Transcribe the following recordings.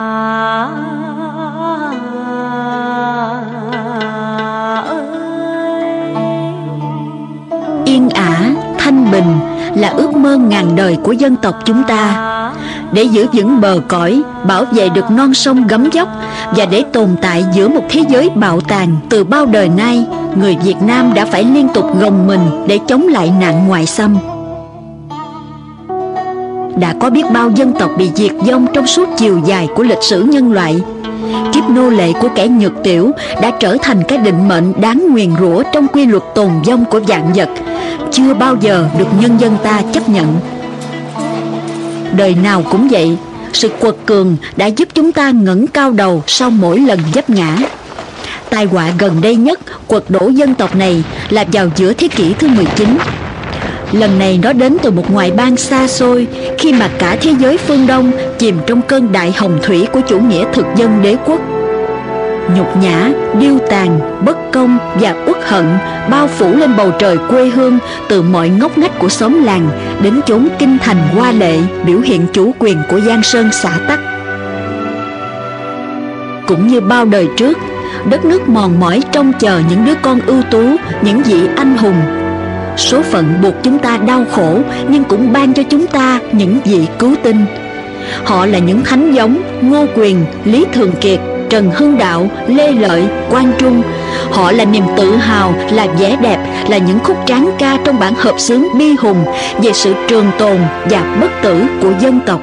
À, Yên ả, thanh bình là ước mơ ngàn đời của dân tộc chúng ta để giữ vững bờ cõi, bảo vệ được non sông gấm dốc và để tồn tại giữa một thế giới bạo tàn từ bao đời nay, người Việt Nam đã phải liên tục gồng mình để chống lại nạn ngoại xâm. Đã có biết bao dân tộc bị diệt vong trong suốt chiều dài của lịch sử nhân loại. Kiếp nô lệ của kẻ nhược tiểu đã trở thành cái định mệnh đáng nguyền rủa trong quy luật tồn vong của vạn vật, chưa bao giờ được nhân dân ta chấp nhận. Đời nào cũng vậy Sự quật cường đã giúp chúng ta ngẩng cao đầu Sau mỗi lần dấp ngã Tai họa gần đây nhất quật đổ dân tộc này là vào giữa thế kỷ thứ 19 Lần này nó đến từ một ngoại bang xa xôi Khi mà cả thế giới phương Đông chìm trong cơn đại hồng thủy của chủ nghĩa thực dân đế quốc nhục nhã, điêu tàn, bất công và uất hận bao phủ lên bầu trời quê hương từ mọi ngóc ngách của xóm làng đến chốn kinh thành hoa lệ biểu hiện chủ quyền của Giang Sơn xã Tắc. Cũng như bao đời trước, đất nước mòn mỏi trông chờ những đứa con ưu tú, những vị anh hùng. Số phận buộc chúng ta đau khổ nhưng cũng ban cho chúng ta những vị cứu tinh. Họ là những thánh giống Ngô Quyền, Lý Thường Kiệt, Trần Hưng Đạo, Lê Lợi, Quang Trung Họ là niềm tự hào, là vẻ đẹp, là những khúc tráng ca trong bản hợp xướng bi hùng về sự trường tồn và bất tử của dân tộc.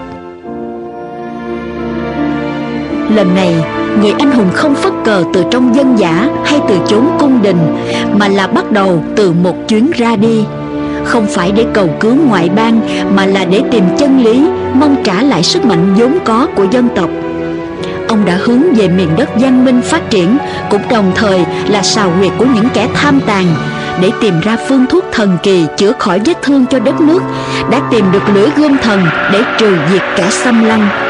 Lần này, người anh hùng không phất cờ từ trong dân giả hay từ chốn cung đình, mà là bắt đầu từ một chuyến ra đi. Không phải để cầu cứu ngoại bang, mà là để tìm chân lý, mong trả lại sức mạnh vốn có của dân tộc ông đã hướng về miền đất văn minh phát triển, cũng đồng thời là sào huyệt của những kẻ tham tàn, để tìm ra phương thuốc thần kỳ chữa khỏi vết thương cho đất nước, đã tìm được lưỡi gươm thần để trừ diệt kẻ xâm lăng.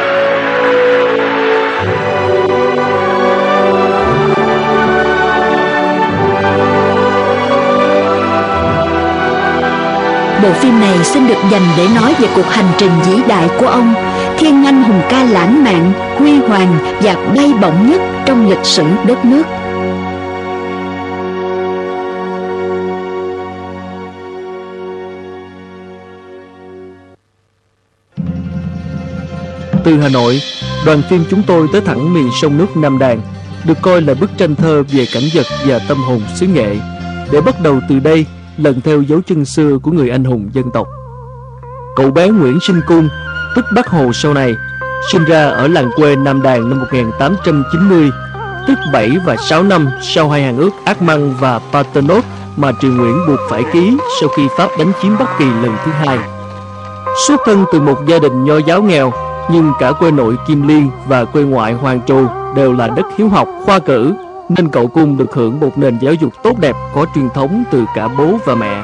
Bộ phim này xin được dành để nói về cuộc hành trình vĩ đại của ông thiên anh hùng ca lãng mạn, huy hoàng và bay bổng nhất trong lịch sử đất nước. Từ Hà Nội, đoàn phim chúng tôi tới thẳng miền sông nước Nam Đàn, được coi là bức tranh thơ về cảnh vật và tâm hồn xứ nghệ, để bắt đầu từ đây lần theo dấu chân xưa của người anh hùng dân tộc. Cậu bé Nguyễn Sinh Cung tức Bác Hồ sau này, sinh ra ở làng quê Nam Đàn năm 1890, tức 7 và 6 năm sau hai hàng ước Ác Măng và Paternotte mà Triều Nguyễn buộc phải ký sau khi Pháp đánh chiếm Bắc Kỳ lần thứ hai. Xuất thân từ một gia đình nho giáo nghèo, nhưng cả quê nội Kim Liên và quê ngoại Hoàng Trù đều là đất hiếu học, khoa cử, nên cậu cung được hưởng một nền giáo dục tốt đẹp có truyền thống từ cả bố và mẹ.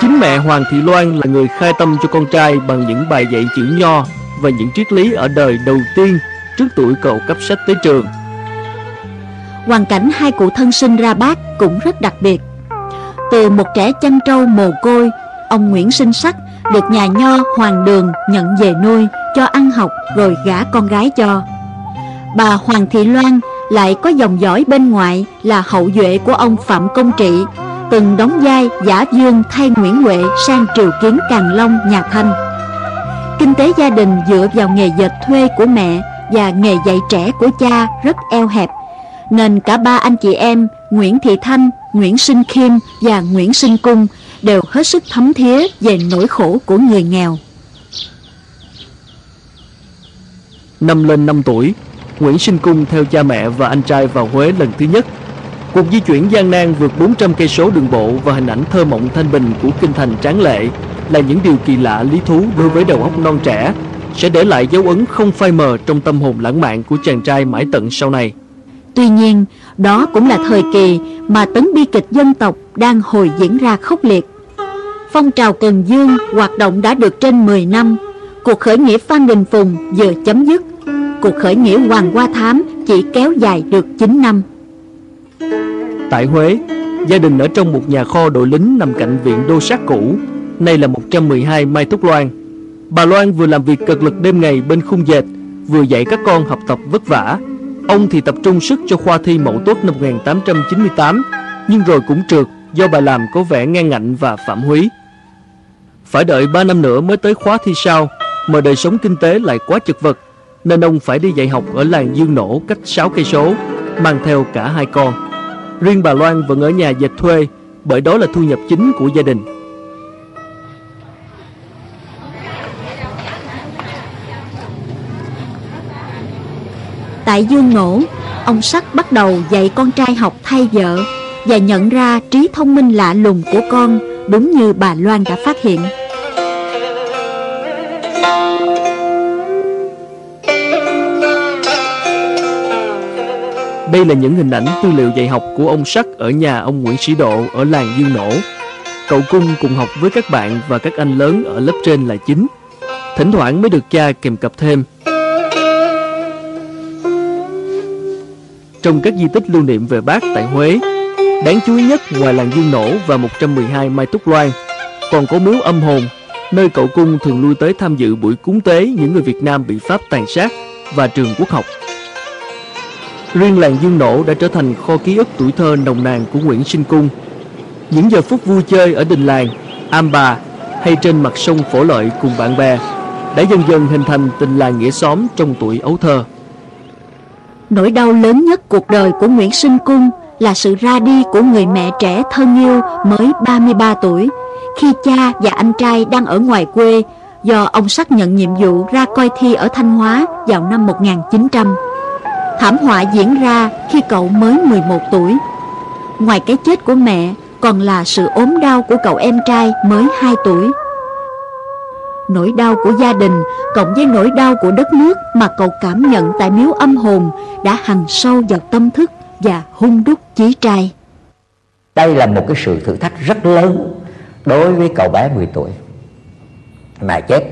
Chính mẹ Hoàng Thị Loan là người khai tâm cho con trai bằng những bài dạy chữ nho và những triết lý ở đời đầu tiên trước tuổi cậu cấp sách tới trường. Hoàn cảnh hai cụ thân sinh ra bác cũng rất đặc biệt. Từ một trẻ chăn trâu mồ côi, ông Nguyễn Sinh Sắc được nhà nho Hoàng Đường nhận về nuôi, cho ăn học rồi gả con gái cho. Bà Hoàng Thị Loan lại có dòng dõi bên ngoại là hậu duệ của ông Phạm Công Trị từng đóng vai giả dương thay Nguyễn Huệ sang triều kiến Càn Long nhà Thanh. Kinh tế gia đình dựa vào nghề dệt thuê của mẹ và nghề dạy trẻ của cha rất eo hẹp, nên cả ba anh chị em Nguyễn Thị Thanh, Nguyễn Sinh Khiêm và Nguyễn Sinh Cung đều hết sức thấm thía về nỗi khổ của người nghèo. Năm lên 5 tuổi, Nguyễn Sinh Cung theo cha mẹ và anh trai vào Huế lần thứ nhất Cuộc di chuyển gian nan vượt 400 cây số đường bộ và hình ảnh thơ mộng thanh bình của kinh thành tráng lệ là những điều kỳ lạ lý thú đối với đầu óc non trẻ, sẽ để lại dấu ấn không phai mờ trong tâm hồn lãng mạn của chàng trai mãi tận sau này. Tuy nhiên, đó cũng là thời kỳ mà tấn bi kịch dân tộc đang hồi diễn ra khốc liệt. Phong trào Cần Dương hoạt động đã được trên 10 năm, cuộc khởi nghĩa Phan Đình Phùng vừa chấm dứt, cuộc khởi nghĩa Hoàng Hoa Thám chỉ kéo dài được 9 năm. Tại Huế, gia đình ở trong một nhà kho đội lính nằm cạnh viện đô sát cũ, nay là 112 Mai Thúc Loan. Bà Loan vừa làm việc cực lực đêm ngày bên khung dệt, vừa dạy các con học tập vất vả. Ông thì tập trung sức cho khoa thi mẫu tốt năm 1898, nhưng rồi cũng trượt do bà làm có vẻ ngang ngạnh và phạm húy. Phải đợi 3 năm nữa mới tới khóa thi sau, mà đời sống kinh tế lại quá chật vật, nên ông phải đi dạy học ở làng Dương Nổ cách 6 cây số, mang theo cả hai con. Riêng bà Loan vẫn ở nhà dệt thuê, bởi đó là thu nhập chính của gia đình. Tại Dương Nổ, ông Sắc bắt đầu dạy con trai học thay vợ và nhận ra trí thông minh lạ lùng của con đúng như bà Loan đã phát hiện. Đây là những hình ảnh tư liệu dạy học của ông Sắc ở nhà ông Nguyễn Sĩ Độ ở làng Dương Nổ. Cậu Cung cùng học với các bạn và các anh lớn ở lớp trên là chính. Thỉnh thoảng mới được cha kèm cặp thêm. Trong các di tích lưu niệm về bác tại Huế, đáng chú ý nhất ngoài làng Dương Nổ và 112 Mai Túc Loan, còn có miếu âm hồn, nơi cậu Cung thường lui tới tham dự buổi cúng tế những người Việt Nam bị Pháp tàn sát và trường quốc học. Riêng làng Dương Nổ đã trở thành kho ký ức tuổi thơ nồng nàn của Nguyễn Sinh Cung. Những giờ phút vui chơi ở đình làng, am bà hay trên mặt sông Phổ Lợi cùng bạn bè đã dần dần hình thành tình làng nghĩa xóm trong tuổi ấu thơ. Nỗi đau lớn nhất cuộc đời của Nguyễn Sinh Cung là sự ra đi của người mẹ trẻ thân yêu mới 33 tuổi khi cha và anh trai đang ở ngoài quê do ông xác nhận nhiệm vụ ra coi thi ở Thanh Hóa vào năm 1900. Thảm họa diễn ra khi cậu mới 11 tuổi. Ngoài cái chết của mẹ còn là sự ốm đau của cậu em trai mới 2 tuổi. Nỗi đau của gia đình cộng với nỗi đau của đất nước mà cậu cảm nhận tại miếu âm hồn đã hằn sâu vào tâm thức và hung đúc chí trai. Đây là một cái sự thử thách rất lớn đối với cậu bé 10 tuổi. Mẹ chết,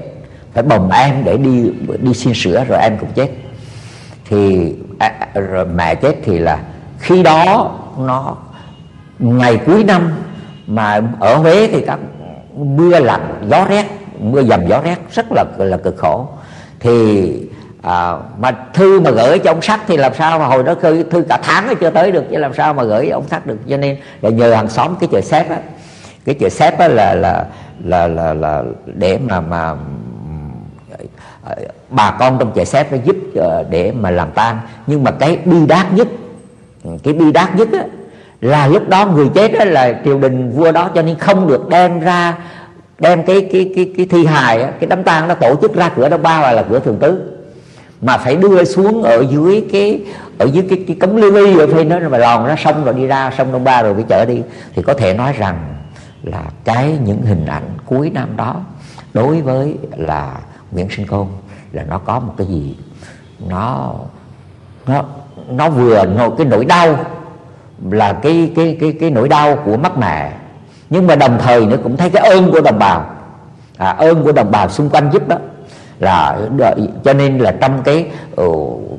phải bồng em để đi đi xin sữa rồi em cũng chết. Thì à, rồi mẹ chết thì là khi đó nó ngày cuối năm mà ở Huế thì các mưa lạnh gió rét mưa dầm gió rét rất là là cực khổ. Thì à, mà thư mà gửi cho ông sắc thì làm sao mà hồi đó thư, thư cả tháng nó chưa tới được chứ làm sao mà gửi ông sắc được. Cho nên là nhờ hàng xóm cái chợ xếp á cái chợ xếp á là là là là là để mà mà bà con trong chợ xếp nó giúp ờ, để mà làm tan. Nhưng mà cái bi đát nhất ừ, cái bi đát nhất á, là lúc đó người chết đó là triều đình vua đó. Cho nên không được đem ra đem cái cái cái cái thi hài cái đám tang nó tổ chức ra cửa đông ba là cửa thường tứ. Mà phải đưa xuống ở dưới cái ở dưới cái, cái cống lưu ly ở phía nó mà lòn ra sông rồi đi ra sông đông ba rồi bị chở đi. Thì có thể nói rằng là cái những hình ảnh cuối năm đó đối với là Nguyễn Sinh Côn là nó có một cái gì nó nó nó vừa ngồi cái nỗi đau là cái cái cái cái nỗi đau của mất mẹ. Nhưng mà đồng thời nữa cũng thấy cái ơn của đồng bào. À, ơn của đồng bào xung quanh giúp đó. Là cho nên là trong cái ừ,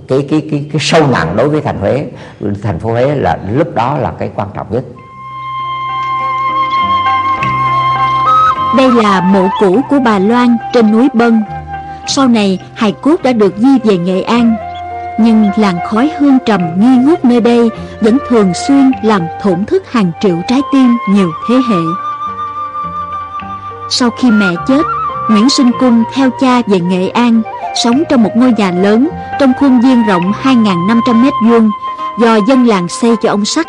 cái cái cái cái sâu nặng đối với thành Huế thành phố Huế là lúc đó là cái quan trọng nhất. Đây là mộ cũ của bà Loan trên núi Bân. Sau này, hài cốt đã được di về Nghệ An. Nhưng làn khói hương trầm nghi ngút nơi đây Vẫn thường xuyên làm thổn thức hàng triệu trái tim nhiều thế hệ. Sau khi mẹ chết, Nguyễn Sinh Cung theo cha về Nghệ An, Sống trong một ngôi nhà lớn Trong khuôn viên rộng 2.500 mét vuông Do dân làng xây cho ông Sắc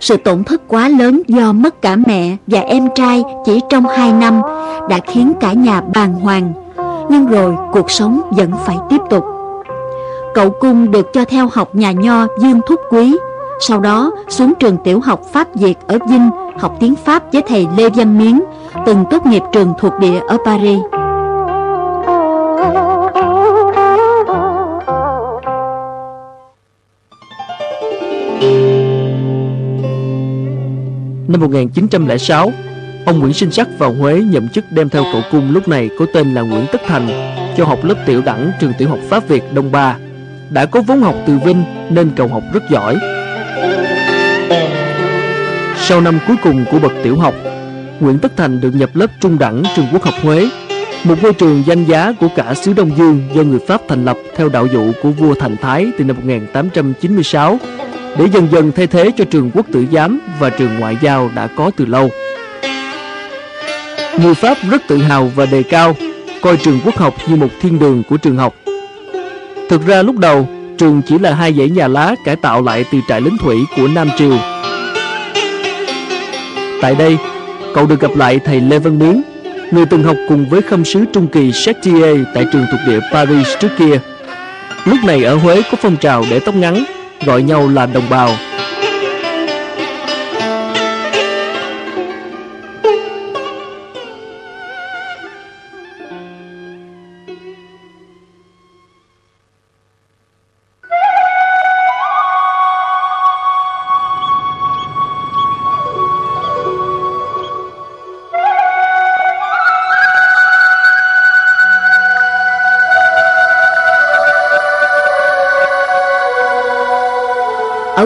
sự tổn thất quá lớn do mất cả mẹ và em trai chỉ trong hai năm đã khiến cả nhà bàng hoàng. Nhưng rồi cuộc sống vẫn phải tiếp tục. Cậu Cung được cho theo học nhà nho Dương Thúc Quý. Sau đó xuống trường tiểu học Pháp Việt ở Vinh học tiếng Pháp với thầy Lê Văn Miến, từng tốt nghiệp trường thuộc địa ở Paris. Năm 1906, ông Nguyễn Sinh Sắc vào Huế nhậm chức đem theo cậu cung lúc này có tên là Nguyễn Tất Thành cho học lớp tiểu đẳng trường tiểu học Pháp Việt Đông Ba. Đã có vốn học từ Vinh nên cậu học rất giỏi. Sau năm cuối cùng của bậc tiểu học, Nguyễn Tất Thành được nhập lớp trung đẳng trường quốc học Huế. một ngôi trường danh giá của cả xứ Đông Dương do người Pháp thành lập theo đạo dụ của vua Thành Thái từ năm 1896 để dần dần thay thế cho trường quốc tử giám và trường ngoại giao đã có từ lâu. Người Pháp rất tự hào và đề cao, coi trường quốc học như một thiên đường của trường học. Thực ra lúc đầu, trường chỉ là hai dãy nhà lá cải tạo lại từ trại lính thủy của Nam Triều. Tại đây, cậu được gặp lại thầy Lê Văn Miến, người từng học cùng với khâm sứ Trung Kỳ Chartier tại trường thuộc địa Paris trước kia. Lúc này ở Huế có phong trào để tóc ngắn, gọi nhau là đồng bào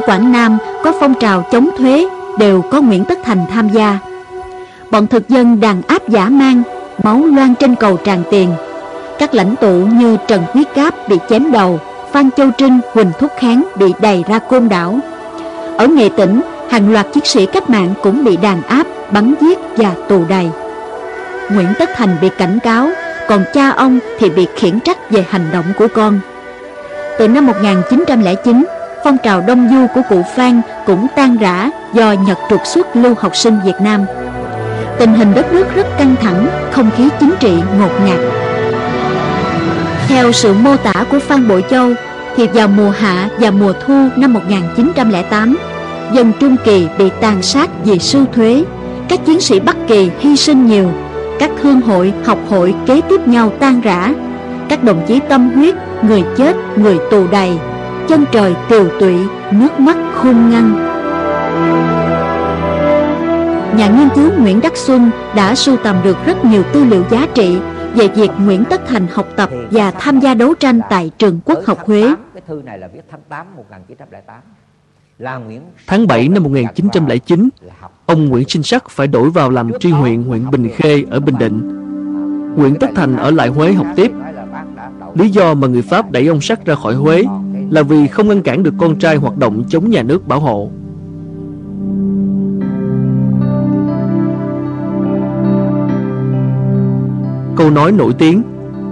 Quảng Nam có phong trào chống thuế Đều có Nguyễn Tất Thành tham gia. Bọn thực dân đàn áp giả mang Máu loan trên cầu tràn tiền. Các lãnh tụ như Trần Quý Cáp bị chém đầu Phan Châu Trinh, Huỳnh Thúc Kháng bị đầy ra côn đảo. Ở Nghệ Tĩnh, hàng loạt chiến sĩ cách mạng cũng bị đàn áp, bắn giết và tù đầy. Nguyễn Tất Thành bị cảnh cáo Còn cha ông thì bị khiển trách về hành động của con. Từ năm 1909 phong trào đông du của cụ Phan cũng tan rã do Nhật trục xuất lưu học sinh Việt Nam. Tình hình đất nước rất căng thẳng, không khí chính trị ngột ngạt. Theo sự mô tả của Phan Bội Châu, thì vào mùa hạ và mùa thu năm 1908, dân Trung Kỳ bị tàn sát vì sưu thuế, các chiến sĩ Bắc Kỳ hy sinh nhiều, các thương hội, học hội kế tiếp nhau tan rã, các đồng chí tâm huyết, người chết, người tù đầy, chân trời tiều tụy nước mắt khôn ngăn nhà nghiên cứu Nguyễn Đắc Xuân đã sưu tầm được rất nhiều tư liệu giá trị về việc Nguyễn Tất Thành học tập và tham gia đấu tranh tại trường Quốc học Huế. Tháng 7 năm 1909, ông Nguyễn Sinh Sắc phải đổi vào làm tri huyện huyện Bình Khê ở Bình Định. Nguyễn Tất Thành ở lại Huế học tiếp. Lý do mà người Pháp đẩy ông Sắc ra khỏi Huế là vì không ngăn cản được con trai hoạt động chống nhà nước bảo hộ. Câu nói nổi tiếng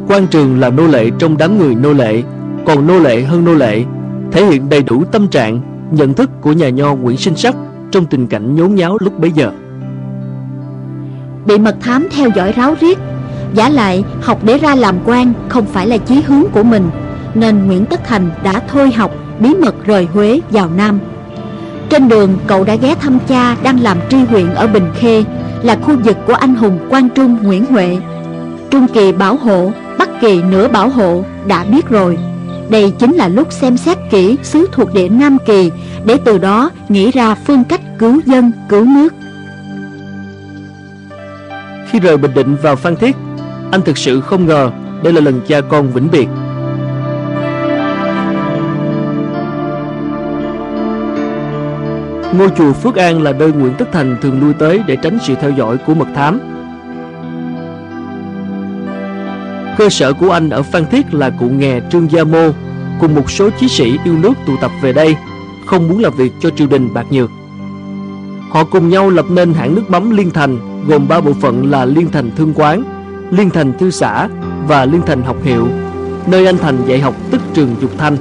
quan trường là nô lệ trong đám người nô lệ, Còn nô lệ hơn nô lệ Thể hiện đầy đủ tâm trạng, Nhận thức của nhà nho Nguyễn Sinh Sắc Trong tình cảnh nhốn nháo lúc bấy giờ Bị mật thám theo dõi ráo riết, Giả lại học để ra làm quan Không phải là chí hướng của mình nên Nguyễn Tất Thành đã thôi học bí mật rời Huế vào Nam. Trên đường cậu đã ghé thăm cha đang làm tri huyện ở Bình Khê là khu vực của anh hùng Quang Trung Nguyễn Huệ. Trung Kỳ bảo hộ, Bắc Kỳ nửa bảo hộ đã biết rồi. Đây chính là lúc xem xét kỹ xứ thuộc địa Nam Kỳ để từ đó nghĩ ra phương cách cứu dân, cứu nước. Khi rời Bình Định vào Phan Thiết, anh thực sự không ngờ đây là lần cha con vĩnh biệt. Ngôi chùa Phước An là nơi Nguyễn Tất Thành thường lui tới để tránh sự theo dõi của mật thám. Cơ sở của anh ở Phan Thiết là cụ nghè Trương Gia Mô cùng một số chí sĩ yêu nước tụ tập về đây, không muốn làm việc cho triều đình bạc nhược. Họ cùng nhau lập nên hãng nước mắm Liên Thành gồm ba bộ phận là Liên Thành Thương Quán, Liên Thành Thư Xã và Liên Thành Học Hiệu, nơi anh Thành dạy học tức trường Dục Thanh.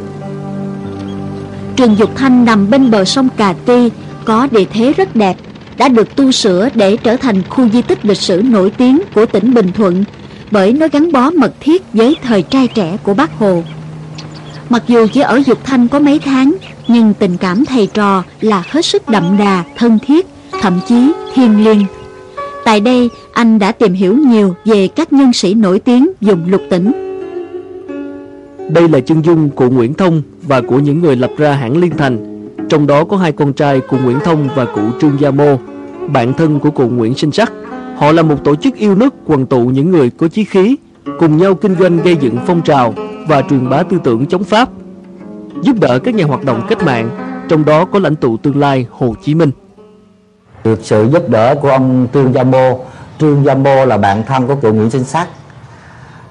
Trường Dục Thanh nằm bên bờ sông Cà Ti, có địa thế rất đẹp, đã được tu sửa để trở thành khu di tích lịch sử nổi tiếng của tỉnh Bình Thuận bởi nó gắn bó mật thiết với thời trai trẻ của bác Hồ. Mặc dù chỉ ở Dục Thanh có mấy tháng, nhưng tình cảm thầy trò là hết sức đậm đà, thân thiết, thậm chí thiêng liêng. Tại đây, anh đã tìm hiểu nhiều về các nhân sĩ nổi tiếng dùng lục tỉnh. Đây là chân dung của Nguyễn Thông và của những người lập ra hãng Liên Thành. Trong đó có hai con trai của Nguyễn Thông và cụ Trương Gia Mô, bạn thân của cụ Nguyễn Sinh Sắc. Họ là một tổ chức yêu nước quần tụ những người có chí khí, cùng nhau kinh doanh gây dựng phong trào và truyền bá tư tưởng chống Pháp, giúp đỡ các nhà hoạt động cách mạng, trong đó có lãnh tụ tương lai Hồ Chí Minh. Được sự giúp đỡ của ông Trương Gia Mô, Trương Gia Mô là bạn thân của cụ Nguyễn Sinh Sắc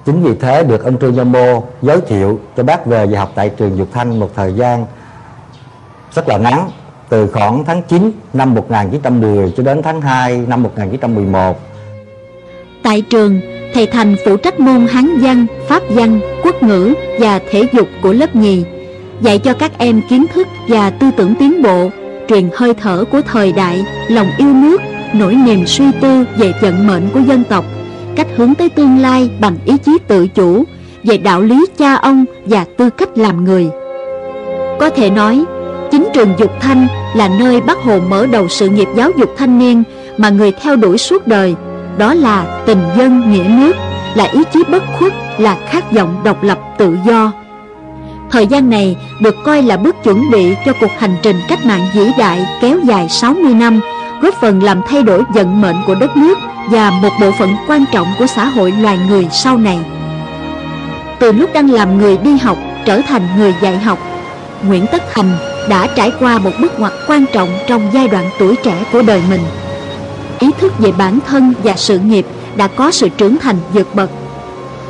Chính vì thế được ông Trương Gia Mô giới thiệu cho bác về và học tại trường Dục Thanh một thời gian rất là ngắn từ khoảng tháng 9 năm 1910 cho đến tháng 2 năm 1911. Tại trường, thầy Thành phụ trách môn Hán văn, Pháp văn, quốc ngữ và thể dục của lớp nhì, dạy cho các em kiến thức và tư tưởng tiến bộ, truyền hơi thở của thời đại, lòng yêu nước, nỗi niềm suy tư về vận mệnh của dân tộc, cách hướng tới tương lai bằng ý chí tự chủ, về đạo lý cha ông và tư cách làm người. Có thể nói, chính trường Dục Thanh là nơi Bác Hồ mở đầu sự nghiệp giáo dục thanh niên mà người theo đuổi suốt đời. Đó là tình dân nghĩa nước, là ý chí bất khuất, là khát vọng độc lập tự do. Thời gian này được coi là bước chuẩn bị cho cuộc hành trình cách mạng vĩ đại kéo dài 60 năm, góp phần làm thay đổi vận mệnh của đất nước và một bộ phận quan trọng của xã hội loài người sau này. Từ lúc đang làm người đi học trở thành người dạy học, Nguyễn Tất Thành đã trải qua một bước ngoặt quan trọng trong giai đoạn tuổi trẻ của đời mình. Ý thức về bản thân và sự nghiệp đã có sự trưởng thành vượt bậc.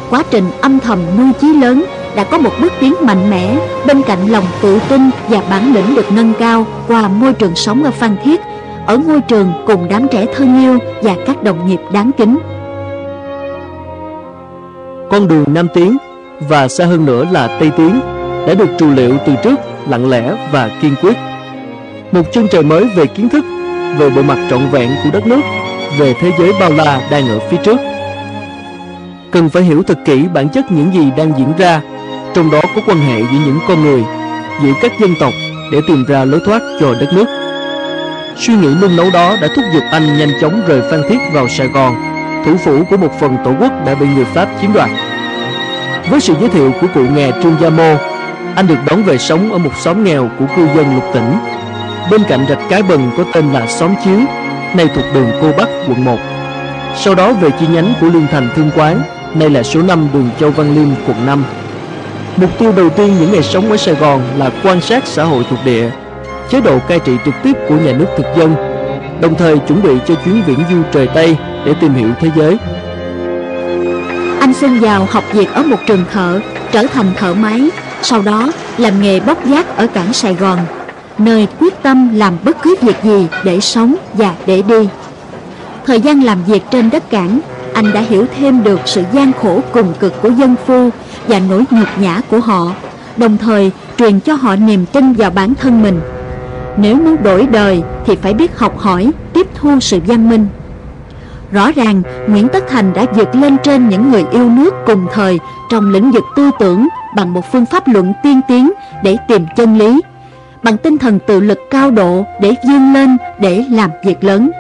Quá trình âm thầm nuôi chí lớn đã có một bước tiến mạnh mẽ bên cạnh lòng tự tin và bản lĩnh được nâng cao qua môi trường sống ở Phan Thiết, ở ngôi trường cùng đám trẻ thân yêu và các đồng nghiệp đáng kính. Con đường Nam Tiến và xa hơn nữa là Tây Tiến đã được trù liệu từ trước lặng lẽ và kiên quyết. Một chân trời mới về kiến thức, về bộ mặt trọn vẹn của đất nước, về thế giới bao la đang ở phía trước. Cần phải hiểu thật kỹ bản chất những gì đang diễn ra, trong đó có quan hệ giữa những con người, giữa các dân tộc để tìm ra lối thoát cho đất nước. Suy nghĩ nung nấu đó đã thúc giục anh nhanh chóng rời Phan Thiết vào Sài Gòn, thủ phủ của một phần tổ quốc đã bị người Pháp chiếm đoạt. Với sự giới thiệu của cụ nghề Trương Gia Mô anh được đón về sống ở một xóm nghèo của cư dân lục tỉnh. Bên cạnh rạch cái bần có tên là xóm chiếu nay thuộc đường cô bắc quận 1 sau đó về chi nhánh của liên thành thương quán nay là số 5 đường châu văn liêm quận 5 mục tiêu đầu tiên những ngày sống ở sài gòn là quan sát xã hội thuộc địa chế độ cai trị trực tiếp của nhà nước thực dân, đồng thời chuẩn bị cho chuyến viễn du trời tây để tìm hiểu thế giới. Anh xin vào học việc ở một trường thợ, trở thành thợ máy, sau đó làm nghề bóc vác ở cảng Sài Gòn, Nơi quyết tâm làm bất cứ việc gì để sống và để đi. Thời gian làm việc trên đất cảng, Anh đã hiểu thêm được sự gian khổ cùng cực của dân phu Và nỗi nhục nhã của họ, Đồng thời truyền cho họ niềm tin vào bản thân mình. Nếu muốn đổi đời thì phải biết học hỏi, tiếp thu sự văn minh Rõ ràng Nguyễn Tất Thành đã vượt lên trên những người yêu nước cùng thời trong lĩnh vực tư tưởng bằng một phương pháp luận tiên tiến để tìm chân lý, bằng tinh thần tự lực cao độ để vươn lên để làm việc lớn.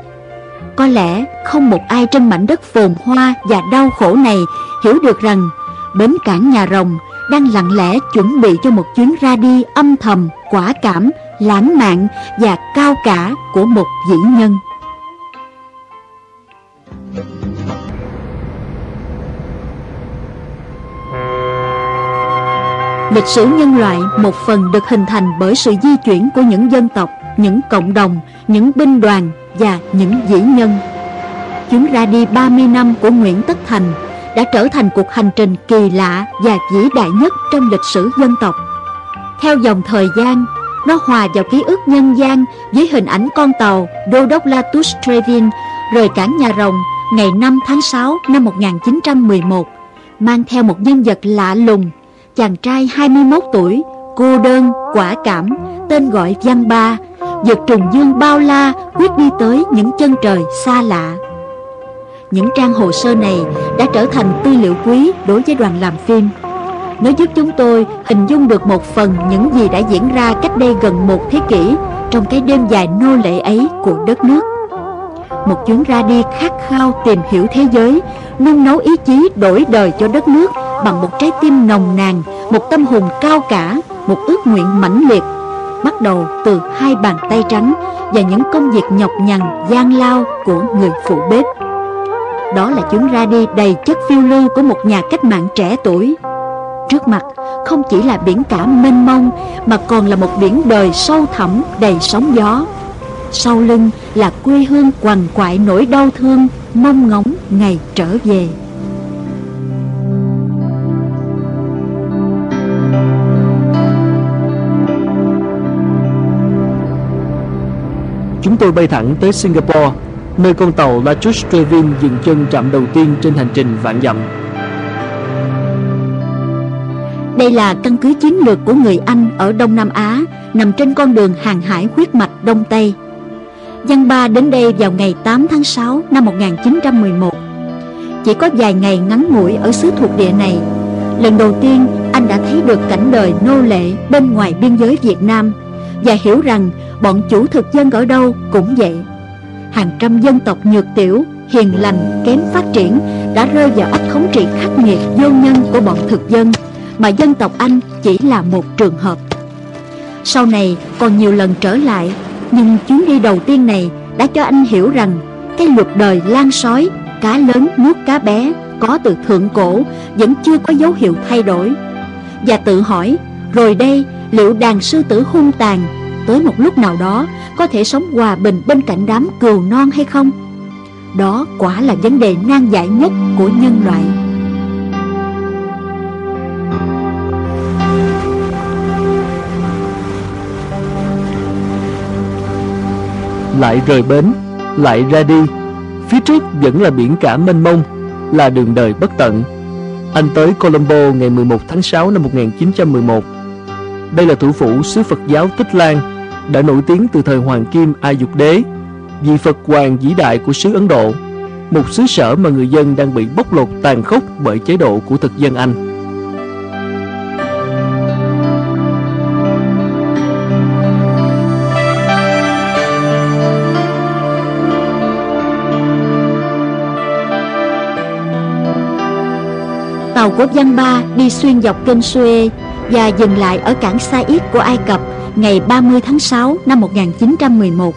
Có lẽ không một ai trên mảnh đất phồn hoa và đau khổ này hiểu được rằng bến cảng nhà rồng đang lặng lẽ chuẩn bị cho một chuyến ra đi âm thầm, quả cảm, lãng mạn và cao cả của một vĩ nhân. Lịch sử nhân loại một phần được hình thành bởi sự di chuyển của những dân tộc, những cộng đồng, những binh đoàn và những vĩ nhân. Chuyến ra đi 30 năm của Nguyễn Tất Thành đã trở thành cuộc hành trình kỳ lạ và vĩ đại nhất trong lịch sử dân tộc. Theo dòng thời gian, nó hòa vào ký ức nhân gian với hình ảnh con tàu Đô đốc Latus Trevin rời cảng Nhà Rồng ngày 5 tháng 6 năm 1911, mang theo một nhân vật lạ lùng chàng trai 21 tuổi, cô đơn, quả cảm, tên gọi Văn Ba, vượt trùng dương bao la quyết đi tới những chân trời xa lạ. Những trang hồ sơ này đã trở thành tư liệu quý đối với đoàn làm phim. Nó giúp chúng tôi hình dung được một phần những gì đã diễn ra cách đây gần một thế kỷ trong cái đêm dài nô lệ ấy của đất nước. Một chuyến ra đi khát khao tìm hiểu thế giới, nung nấu ý chí đổi đời cho đất nước bằng một trái tim nồng nàn, một tâm hồn cao cả, một ước nguyện mãnh liệt, bắt đầu từ hai bàn tay trắng và những công việc nhọc nhằn, gian lao của người phụ bếp. Đó là chuyến ra đi đầy chất phiêu lưu của một nhà cách mạng trẻ tuổi trước mặt không chỉ là biển cả mênh mông mà còn là một biển đời sâu thẳm đầy sóng gió. Sau lưng là quê hương quằn quại nỗi đau thương mong ngóng ngày trở về. Chúng tôi bay thẳng tới Singapore, nơi con tàu La Trobe Trevin dừng chân trạm đầu tiên trên hành trình vạn dặm. Đây là căn cứ chiến lược của người Anh ở Đông Nam Á, nằm trên con đường hàng hải huyết mạch Đông Tây. Giang Ba đến đây vào ngày 8 tháng 6 năm 1911. Chỉ có vài ngày ngắn ngủi ở xứ thuộc địa này, lần đầu tiên anh đã thấy được cảnh đời nô lệ bên ngoài biên giới Việt Nam và hiểu rằng bọn chủ thực dân ở đâu cũng vậy. Hàng trăm dân tộc nhược tiểu, hiền lành, kém phát triển đã rơi vào ách thống trị khắc nghiệt vô nhân của bọn thực dân mà dân tộc Anh chỉ là một trường hợp. Sau này còn nhiều lần trở lại, nhưng chuyến đi đầu tiên này đã cho anh hiểu rằng cái luật đời lan sói, cá lớn nuốt cá bé có từ thượng cổ vẫn chưa có dấu hiệu thay đổi. Và tự hỏi, rồi đây liệu đàn sư tử hung tàn tới một lúc nào đó có thể sống hòa bình bên cạnh đám cừu non hay không? Đó quả là vấn đề nan giải nhất của nhân loại. Lại rời bến, lại ra đi. Phía trước vẫn là biển cả mênh mông, là đường đời bất tận. Anh tới Colombo ngày 11 tháng 6 năm 1911. Đây là thủ phủ xứ Phật giáo Tích Lan, đã nổi tiếng từ thời Hoàng Kim A Dục Đế, vị Phật hoàng vĩ đại của xứ Ấn Độ, một xứ sở mà người dân đang bị bóc lột tàn khốc bởi chế độ của thực dân Anh. Của Văn Ba đi xuyên dọc kênh Suez và dừng lại ở cảng Said của Ai Cập ngày 30 tháng 6 năm 1911.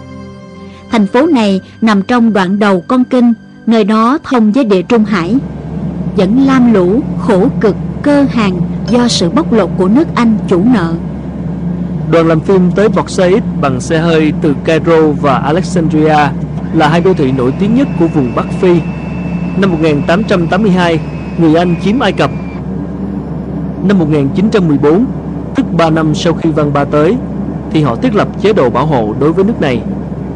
Thành phố này nằm trong đoạn đầu con kênh, nơi đó thông với địa Trung Hải. Vẫn lam lũ, khổ cực, cơ hàng do sự bóc lột của nước Anh chủ nợ. Đoàn làm phim tới Port Said bằng xe hơi từ Cairo và Alexandria là hai đô thị nổi tiếng nhất của vùng Bắc Phi. Năm 1882, người Anh chiếm Ai Cập. Năm 1914, tức 3 năm sau khi Văn Ba tới, thì họ thiết lập chế độ bảo hộ đối với nước này.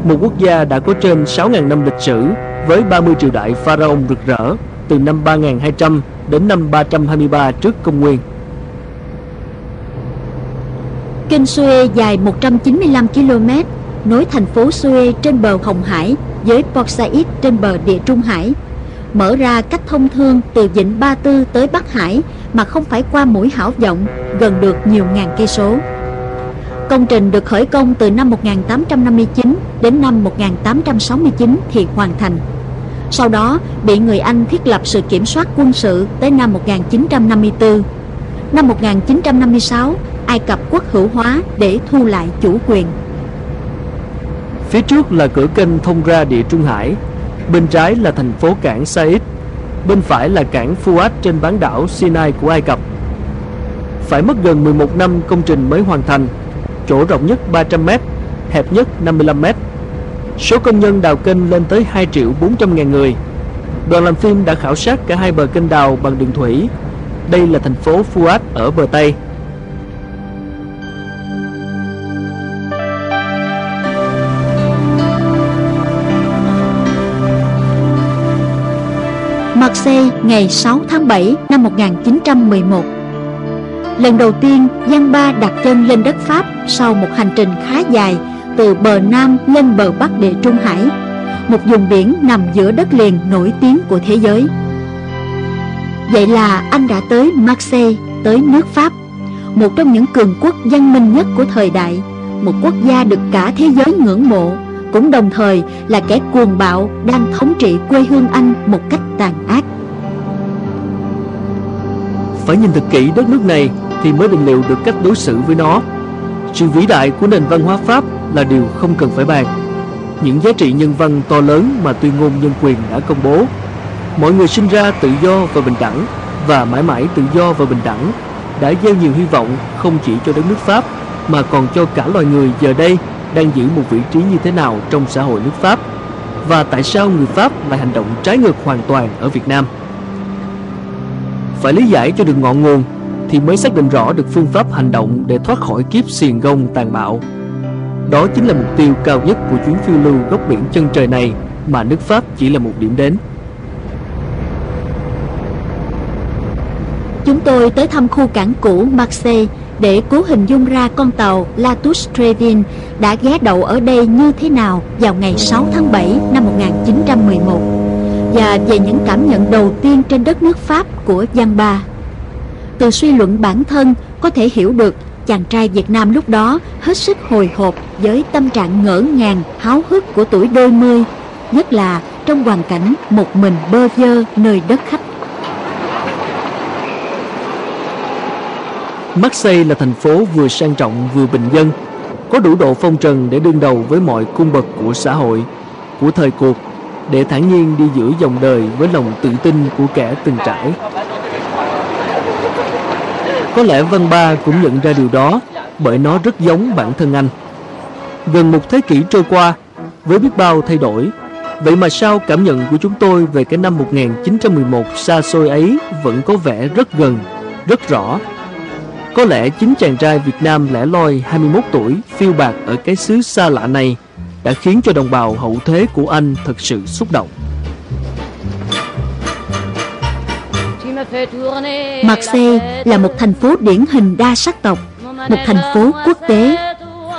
Một quốc gia đã có trên 6.000 năm lịch sử với 30 triều đại pharaoh rực rỡ từ năm 3200 đến năm 323 trước công nguyên. Kênh Suez dài 195 km, nối thành phố Suez trên bờ Hồng Hải với Port Said trên bờ Địa Trung Hải mở ra cách thông thương từ vịnh Ba Tư tới Bắc Hải mà không phải qua mũi Hảo Vọng gần được nhiều ngàn cây số. Công trình được khởi công từ năm 1859 đến năm 1869 thì hoàn thành. Sau đó bị người Anh thiết lập sự kiểm soát quân sự tới năm 1954. Năm 1956, Ai Cập quốc hữu hóa để thu lại chủ quyền. Phía trước là cửa kênh thông ra địa Trung Hải Bên trái là thành phố cảng Said Bên phải là cảng Fuad trên bán đảo Sinai của Ai Cập. Phải mất gần 11 năm công trình mới hoàn thành Chỗ rộng nhất 300m, hẹp nhất 55m Số công nhân đào kênh lên tới 2 triệu 400 ngàn người. Đoàn làm phim đã khảo sát cả hai bờ kênh đào bằng đường thủy. Đây là thành phố Fuad ở bờ Tây. Ngày 6 tháng 7 năm 1911 Lần đầu tiên Giang Ba đặt chân lên đất Pháp sau một hành trình khá dài từ bờ Nam lên bờ Bắc địa Trung Hải một vùng biển nằm giữa đất liền nổi tiếng của thế giới Vậy là anh đã tới Marseille, tới nước Pháp Một trong những cường quốc văn minh nhất của thời đại Một quốc gia được cả thế giới ngưỡng mộ cũng đồng thời là kẻ cuồng bạo đang thống trị quê hương Anh một cách tàn ác. Phải nhìn thật kỹ đất nước này thì mới định liệu được cách đối xử với nó. Sự vĩ đại của nền văn hóa Pháp là điều không cần phải bàn. Những giá trị nhân văn to lớn mà tuyên ngôn nhân quyền đã công bố. Mọi người sinh ra tự do và bình đẳng và mãi mãi tự do và bình đẳng đã gieo nhiều hy vọng không chỉ cho đất nước Pháp mà còn cho cả loài người giờ đây đang giữ một vị trí như thế nào trong xã hội nước Pháp và tại sao người Pháp lại hành động trái ngược hoàn toàn ở Việt Nam. Phải lý giải cho được ngọn nguồn thì mới xác định rõ được phương pháp hành động để thoát khỏi kiếp xiềng gông tàn bạo. Đó chính là mục tiêu cao nhất của chuyến phiêu lưu góc biển chân trời này mà nước Pháp chỉ là một điểm đến. Chúng tôi tới thăm khu cảng cũ Marseille để cố hình dung ra con tàu La Trevin đã ghé đậu ở đây như thế nào vào ngày 6 tháng 7 năm 1911 và về những cảm nhận đầu tiên trên đất nước Pháp của Giang Ba. Từ suy luận bản thân có thể hiểu được chàng trai Việt Nam lúc đó hết sức hồi hộp với tâm trạng ngỡ ngàng, háo hức của tuổi đôi mươi, nhất là trong hoàn cảnh một mình bơ vơ nơi đất khách. Marseille là thành phố vừa sang trọng vừa bình dân, có đủ độ phong trần để đương đầu với mọi cung bậc của xã hội, của thời cuộc, để thản nhiên đi giữa dòng đời với lòng tự tin của kẻ từng trải. Có lẽ Văn Ba cũng nhận ra điều đó bởi nó rất giống bản thân anh. Gần một thế kỷ trôi qua, với biết bao thay đổi, vậy mà sao cảm nhận của chúng tôi về cái năm 1911 xa xôi ấy vẫn có vẻ rất gần, rất rõ. Có lẽ chính chàng trai Việt Nam lẻ loi 21 tuổi phiêu bạc ở cái xứ xa lạ này đã khiến cho đồng bào hậu thế của anh thật sự xúc động. Marseille là một thành phố điển hình đa sắc tộc, một thành phố quốc tế.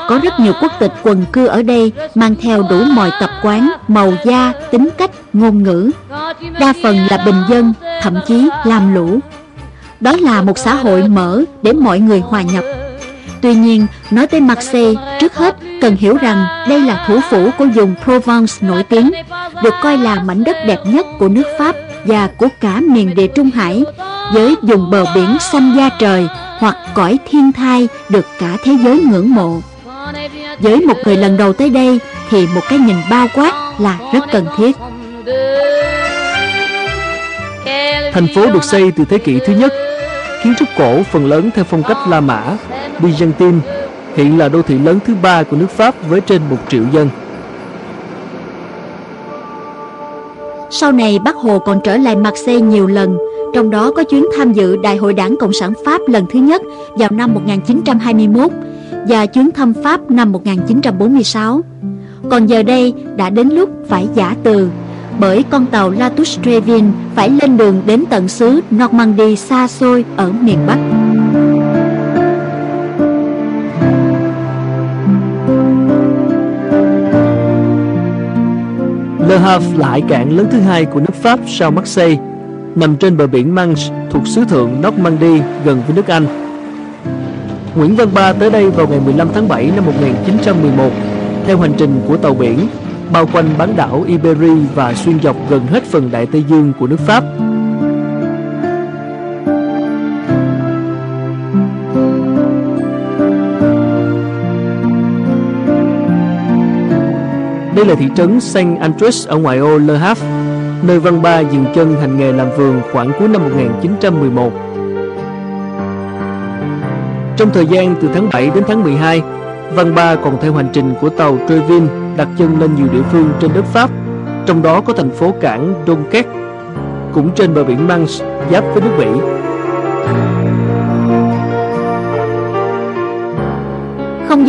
Có rất nhiều quốc tịch quần cư ở đây mang theo đủ mọi tập quán, màu da, tính cách, ngôn ngữ. Đa phần là bình dân, thậm chí làm lũ. Đó là một xã hội mở để mọi người hòa nhập. Tuy nhiên, nói tới Marseille, trước hết cần hiểu rằng đây là thủ phủ của vùng Provence nổi tiếng, được coi là mảnh đất đẹp nhất của nước Pháp và của cả miền địa Trung Hải, với vùng bờ biển xanh da trời hoặc cõi thiên thai được cả thế giới ngưỡng mộ. Với một người lần đầu tới đây thì một cái nhìn bao quát là rất cần thiết. Thành phố được xây từ thế kỷ thứ nhất, kiến trúc cổ phần lớn theo phong cách La Mã, Byzantine, hiện là đô thị lớn thứ ba của nước Pháp với trên một triệu dân. Sau này Bác Hồ còn trở lại Marseille nhiều lần, trong đó có chuyến tham dự Đại hội Đảng Cộng sản Pháp lần thứ nhất vào năm 1921 và chuyến thăm Pháp năm 1946. Còn giờ đây đã đến lúc phải giả từ, bởi con tàu La Touche-Trevin phải lên đường đến tận xứ Normandy xa xôi ở miền Bắc. Le Havre là hải cảng lớn thứ hai của nước Pháp sau Marseille, nằm trên bờ biển Manche thuộc xứ thượng Normandy gần với nước Anh. Nguyễn Văn Ba tới đây vào ngày 15 tháng 7 năm 1911 theo hành trình của tàu biển bao quanh bán đảo Iberia và xuyên dọc gần hết phần Đại Tây Dương của nước Pháp. Đây là thị trấn San Andrews ở ngoại ô Le Havre, nơi Văn Ba dừng chân hành nghề làm vườn khoảng cuối năm 1911. Trong thời gian từ tháng 7 đến tháng 12, Văn Ba còn theo hành trình của tàu Trevin đặt chân lên nhiều địa phương trên đất Pháp, trong đó có thành phố cảng Dunkerque, cũng trên bờ biển Manche, giáp với nước Bỉ.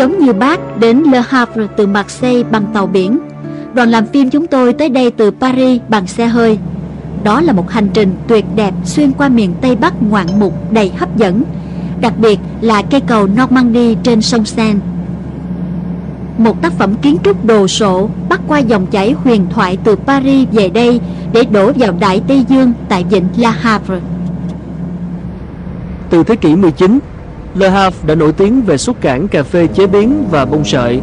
Giống như bác đến Le Havre từ Marseille bằng tàu biển, đoàn làm phim chúng tôi tới đây từ Paris bằng xe hơi. Đó là một hành trình tuyệt đẹp xuyên qua miền Tây Bắc ngoạn mục đầy hấp dẫn, đặc biệt là cây cầu Normandy trên sông Seine một tác phẩm kiến trúc đồ sộ bắt qua dòng chảy huyền thoại từ Paris về đây để đổ vào Đại Tây Dương tại vịnh La Havre. Từ thế kỷ 19, Le Havre đã nổi tiếng về xuất cảng cà phê chế biến và bông sợi,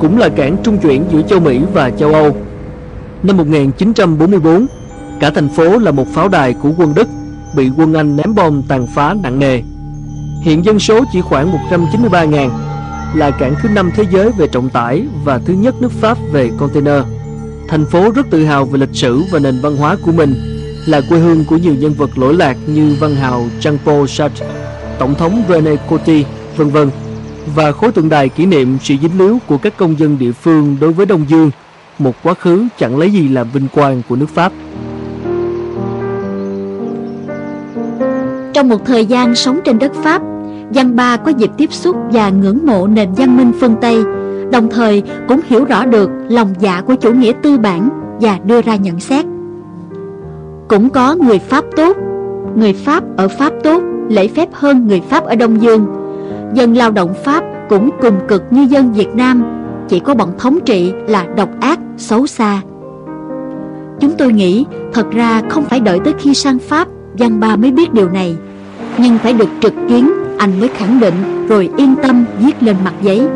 cũng là cảng trung chuyển giữa châu Mỹ và châu Âu. Năm 1944, cả thành phố là một pháo đài của quân Đức, bị quân Anh ném bom tàn phá nặng nề. Hiện dân số chỉ khoảng 193.000 là cảng thứ năm thế giới về trọng tải và thứ nhất nước Pháp về container. Thành phố rất tự hào về lịch sử và nền văn hóa của mình, là quê hương của nhiều nhân vật lỗi lạc như văn hào Jean-Paul Sartre, Tổng thống René Coty, vân vân, và khối tượng đài kỷ niệm sự dính líu của các công dân địa phương đối với Đông Dương, một quá khứ chẳng lấy gì làm vinh quang của nước Pháp. Trong một thời gian sống trên đất Pháp, Văn Ba có dịp tiếp xúc và ngưỡng mộ nền văn minh phương Tây, đồng thời cũng hiểu rõ được lòng dạ của chủ nghĩa tư bản và đưa ra nhận xét. Cũng có người Pháp tốt, người Pháp ở Pháp tốt, lễ phép hơn người Pháp ở Đông Dương. Dân lao động Pháp cũng cùng cực như dân Việt Nam, chỉ có bọn thống trị là độc ác, xấu xa. Chúng tôi nghĩ thật ra không phải đợi tới khi sang Pháp Giang Ba mới biết điều này Nhưng phải được trực kiến anh mới khẳng định rồi yên tâm viết lên mặt giấy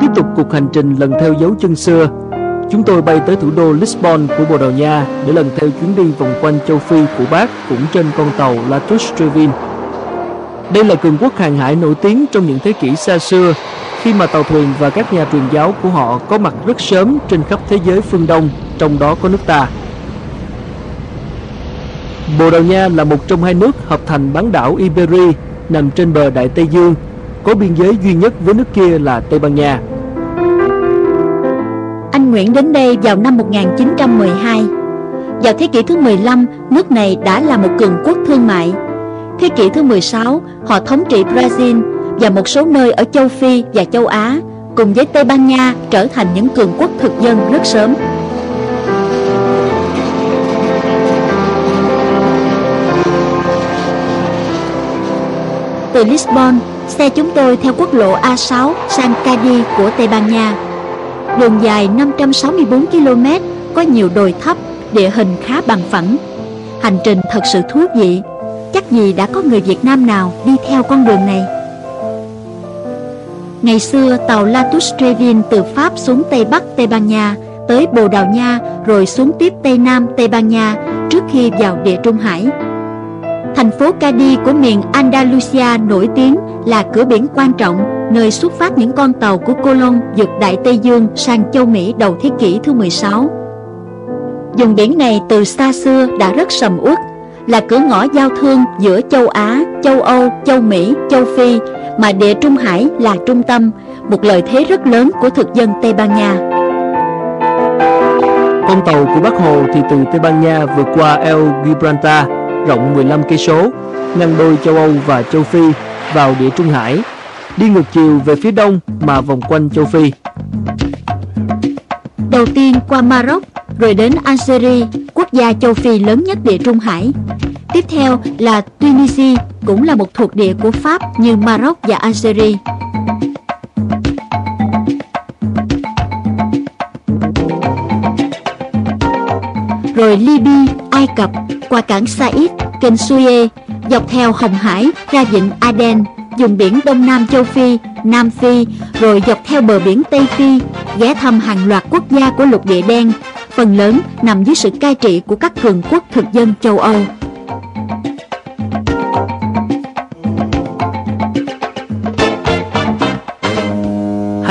Tiếp tục cuộc hành trình lần theo dấu chân xưa Chúng tôi bay tới thủ đô Lisbon của Bồ Đào Nha để lần theo chuyến đi vòng quanh châu Phi của bác cũng trên con tàu Latus Trevin. Đây là cường quốc hàng hải nổi tiếng trong những thế kỷ xa xưa khi mà tàu thuyền và các nhà truyền giáo của họ có mặt rất sớm trên khắp thế giới phương Đông, trong đó có nước ta. Bồ Đào Nha là một trong hai nước hợp thành bán đảo Iberia nằm trên bờ Đại Tây Dương, có biên giới duy nhất với nước kia là Tây Ban Nha. Nguyễn đến đây vào năm 1912. Vào thế kỷ thứ 15, nước này đã là một cường quốc thương mại. Thế kỷ thứ 16, họ thống trị Brazil và một số nơi ở châu Phi và châu Á, cùng với Tây Ban Nha trở thành những cường quốc thực dân rất sớm. Từ Lisbon, xe chúng tôi theo quốc lộ A6 sang Cadiz của Tây Ban Nha. Đường dài 564 km, có nhiều đồi thấp, địa hình khá bằng phẳng. Hành trình thật sự thú vị, chắc gì đã có người Việt Nam nào đi theo con đường này. Ngày xưa tàu Latus Trevin từ Pháp xuống Tây Bắc Tây Ban Nha tới Bồ Đào Nha rồi xuống tiếp Tây Nam Tây Ban Nha trước khi vào địa Trung Hải. Thành phố Cadiz của miền Andalusia nổi tiếng là cửa biển quan trọng nơi xuất phát những con tàu của Colon vượt Đại Tây Dương sang châu Mỹ đầu thế kỷ thứ 16. Dùng biển này từ xa xưa đã rất sầm uất, là cửa ngõ giao thương giữa châu Á, châu Âu, châu Mỹ, châu Phi mà địa Trung Hải là trung tâm, một lợi thế rất lớn của thực dân Tây Ban Nha. Con tàu của Bác Hồ thì từ Tây Ban Nha vượt qua El Gibraltar rộng 15 cây số, ngăn đôi châu Âu và châu Phi vào địa Trung Hải, đi ngược chiều về phía đông mà vòng quanh châu Phi. Đầu tiên qua Maroc, rồi đến Algeria, quốc gia châu Phi lớn nhất địa Trung Hải. Tiếp theo là Tunisia, cũng là một thuộc địa của Pháp như Maroc và Algeria. Rồi Libya, Ai Cập, qua cảng Said, kênh Suez, dọc theo Hồng Hải ra vịnh Aden, dùng biển Đông Nam châu Phi, Nam Phi, rồi dọc theo bờ biển Tây Phi, ghé thăm hàng loạt quốc gia của lục địa đen, phần lớn nằm dưới sự cai trị của các cường quốc thực dân châu Âu.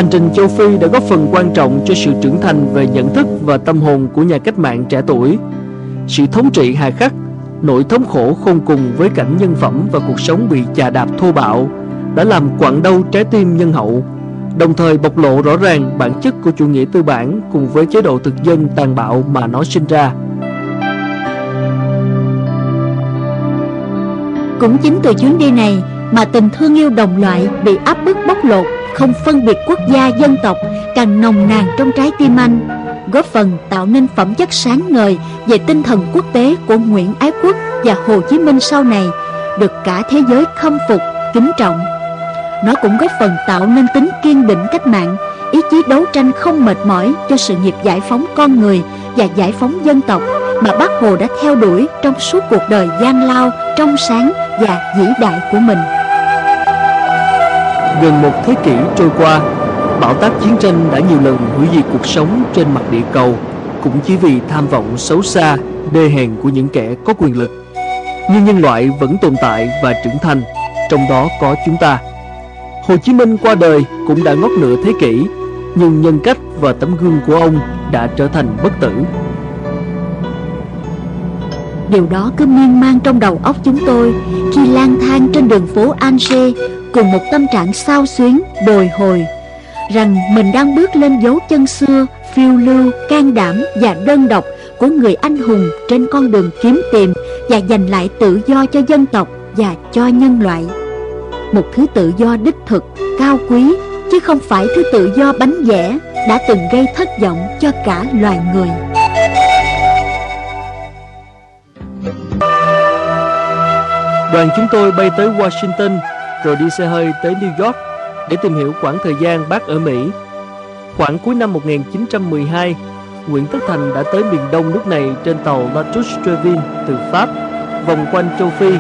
Hành trình châu Phi đã góp phần quan trọng cho sự trưởng thành về nhận thức và tâm hồn của nhà cách mạng trẻ tuổi. Sự thống trị hà khắc, nỗi thống khổ khôn cùng với cảnh nhân phẩm và cuộc sống bị chà đạp thô bạo đã làm quặn đau trái tim nhân hậu, đồng thời bộc lộ rõ ràng bản chất của chủ nghĩa tư bản cùng với chế độ thực dân tàn bạo mà nó sinh ra. Cũng chính từ chuyến đi này mà tình thương yêu đồng loại bị áp bức bóc lột không phân biệt quốc gia dân tộc càng nồng nàn trong trái tim anh góp phần tạo nên phẩm chất sáng ngời về tinh thần quốc tế của Nguyễn Ái Quốc và Hồ Chí Minh sau này được cả thế giới khâm phục, kính trọng. Nó cũng góp phần tạo nên tính kiên định cách mạng, ý chí đấu tranh không mệt mỏi cho sự nghiệp giải phóng con người và giải phóng dân tộc mà Bác Hồ đã theo đuổi trong suốt cuộc đời gian lao, trong sáng và vĩ đại của mình. Gần một thế kỷ trôi qua, bão táp chiến tranh đã nhiều lần hủy diệt cuộc sống trên mặt địa cầu, cũng chỉ vì tham vọng xấu xa, đê hèn của những kẻ có quyền lực. Nhưng nhân loại vẫn tồn tại và trưởng thành, trong đó có chúng ta. Hồ Chí Minh qua đời cũng đã ngót nửa thế kỷ, nhưng nhân cách và tấm gương của ông đã trở thành bất tử. Điều đó cứ miên man trong đầu óc chúng tôi khi lang thang trên đường phố Angers cùng một tâm trạng sao xuyến, bồi hồi rằng mình đang bước lên dấu chân xưa, phiêu lưu, can đảm và đơn độc của người anh hùng trên con đường kiếm tìm và giành lại tự do cho dân tộc và cho nhân loại. Một thứ tự do đích thực, cao quý, chứ không phải thứ tự do bánh vẽ đã từng gây thất vọng cho cả loài người. Đoàn chúng tôi bay tới Washington rồi đi xe hơi tới New York để tìm hiểu khoảng thời gian bác ở Mỹ. Khoảng cuối năm 1912, Nguyễn Tất Thành đã tới miền đông nước này trên tàu La Trevin từ Pháp, vòng quanh châu Phi,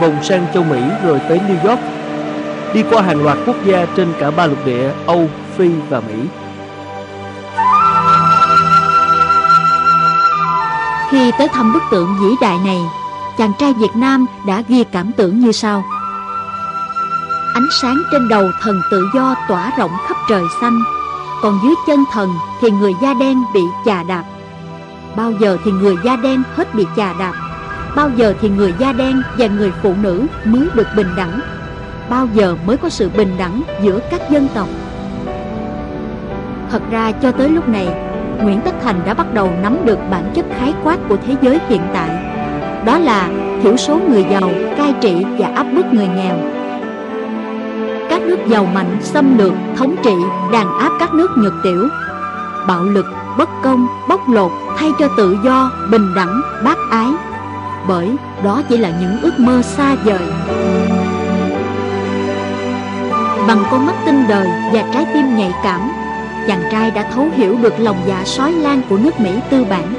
vòng sang châu Mỹ rồi tới New York, đi qua hàng loạt quốc gia trên cả ba lục địa Âu, Phi và Mỹ. Khi tới thăm bức tượng vĩ đại này, chàng trai Việt Nam đã ghi cảm tưởng như sau. Ánh sáng trên đầu thần tự do tỏa rộng khắp trời xanh, còn dưới chân thần thì người da đen bị chà đạp. Bao giờ thì người da đen hết bị chà đạp? Bao giờ thì người da đen và người phụ nữ mới được bình đẳng? Bao giờ mới có sự bình đẳng giữa các dân tộc? Thật ra cho tới lúc này, Nguyễn Tất Thành đã bắt đầu nắm được bản chất khái quát của thế giới hiện tại. Đó là thiểu số người giàu, cai trị và áp bức người nghèo. Nước giàu mạnh xâm lược, thống trị, đàn áp các nước nhược tiểu. Bạo lực, bất công, bóc lột thay cho tự do, bình đẳng, bác ái. Bởi đó chỉ là những ước mơ xa vời. Bằng con mắt tinh đời và trái tim nhạy cảm chàng trai đã thấu hiểu được lòng dạ sói lan của nước Mỹ tư bản.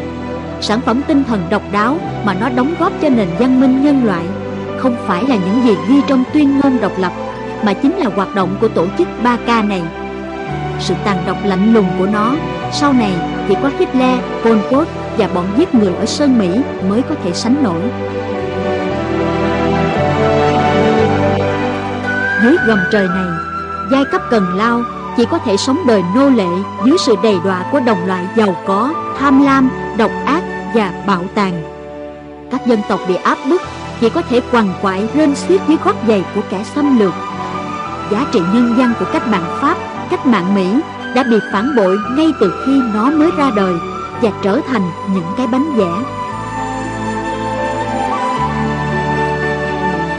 Sản phẩm tinh thần độc đáo mà nó đóng góp cho nền văn minh nhân loại không phải là những gì ghi trong tuyên ngôn độc lập mà chính là hoạt động của tổ chức 3K này. Sự tàn độc lạnh lùng của nó sau này chỉ có Hitler, Pol Pot và bọn giết người ở Sơn Mỹ mới có thể sánh nổi. Dưới gầm trời này, giai cấp cần lao chỉ có thể sống đời nô lệ dưới sự đầy đọa của đồng loại giàu có, tham lam, độc ác và bạo tàn. Các dân tộc bị áp bức chỉ có thể quằn quại rên xiết dưới gót giày của kẻ xâm lược. Giá trị nhân văn của cách mạng Pháp, cách mạng Mỹ đã bị phản bội ngay từ khi nó mới ra đời và trở thành những cái bánh vẽ.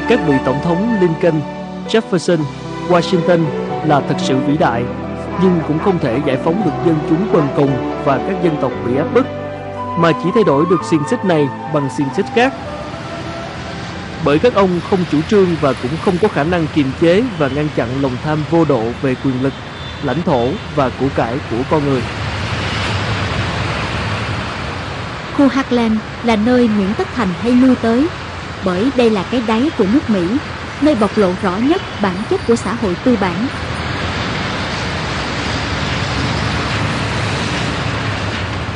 Các vị tổng thống Lincoln, Jefferson, Washington là thật sự vĩ đại nhưng cũng không thể giải phóng được dân chúng quần cùng và các dân tộc bị áp bức mà chỉ thay đổi được xiềng xích này bằng xiềng xích khác bởi các ông không chủ trương và cũng không có khả năng kiềm chế và ngăn chặn lòng tham vô độ về quyền lực, lãnh thổ và của cải của con người. Khu Heartland là nơi Nguyễn Tất Thành hay lưu tới bởi đây là cái đáy của nước Mỹ, nơi bộc lộ rõ nhất bản chất của xã hội tư bản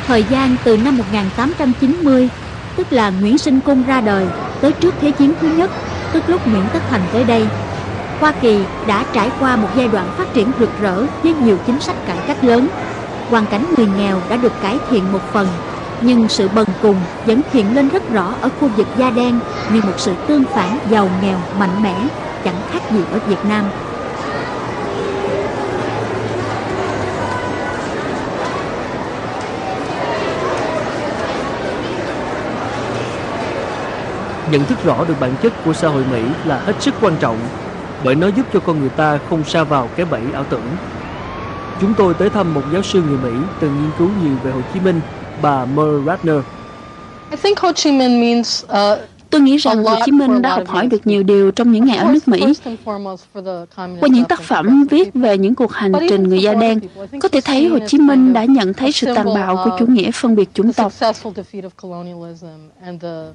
Thời gian từ năm 1890, tức là Nguyễn Sinh Cung ra đời, tới trước Thế chiến thứ nhất, tức lúc Nguyễn Tất Thành tới đây. Hoa Kỳ đã trải qua một giai đoạn phát triển rực rỡ với nhiều chính sách cải cách lớn. Hoàn cảnh người nghèo đã được cải thiện một phần, nhưng sự bần cùng vẫn hiện lên rất rõ ở khu vực da đen như một sự tương phản giàu nghèo mạnh mẽ, chẳng khác gì ở Việt Nam. Nhận thức rõ được bản chất của xã hội Mỹ là hết sức quan trọng bởi nó giúp cho con người ta không sa vào cái bẫy ảo tưởng. Chúng tôi tới thăm một giáo sư người Mỹ từng nghiên cứu nhiều về Hồ Chí Minh, bà Merle Ratner. I think Ho Chi Minh means uh, Tôi nghĩ rằng Hồ Chí Minh đã học hỏi được nhiều điều trong những ngày ở nước Mỹ. Qua những tác phẩm viết về những cuộc hành trình người da đen, có thể thấy Hồ Chí Minh đã nhận thấy sự tàn bạo của chủ nghĩa phân biệt chủng tộc.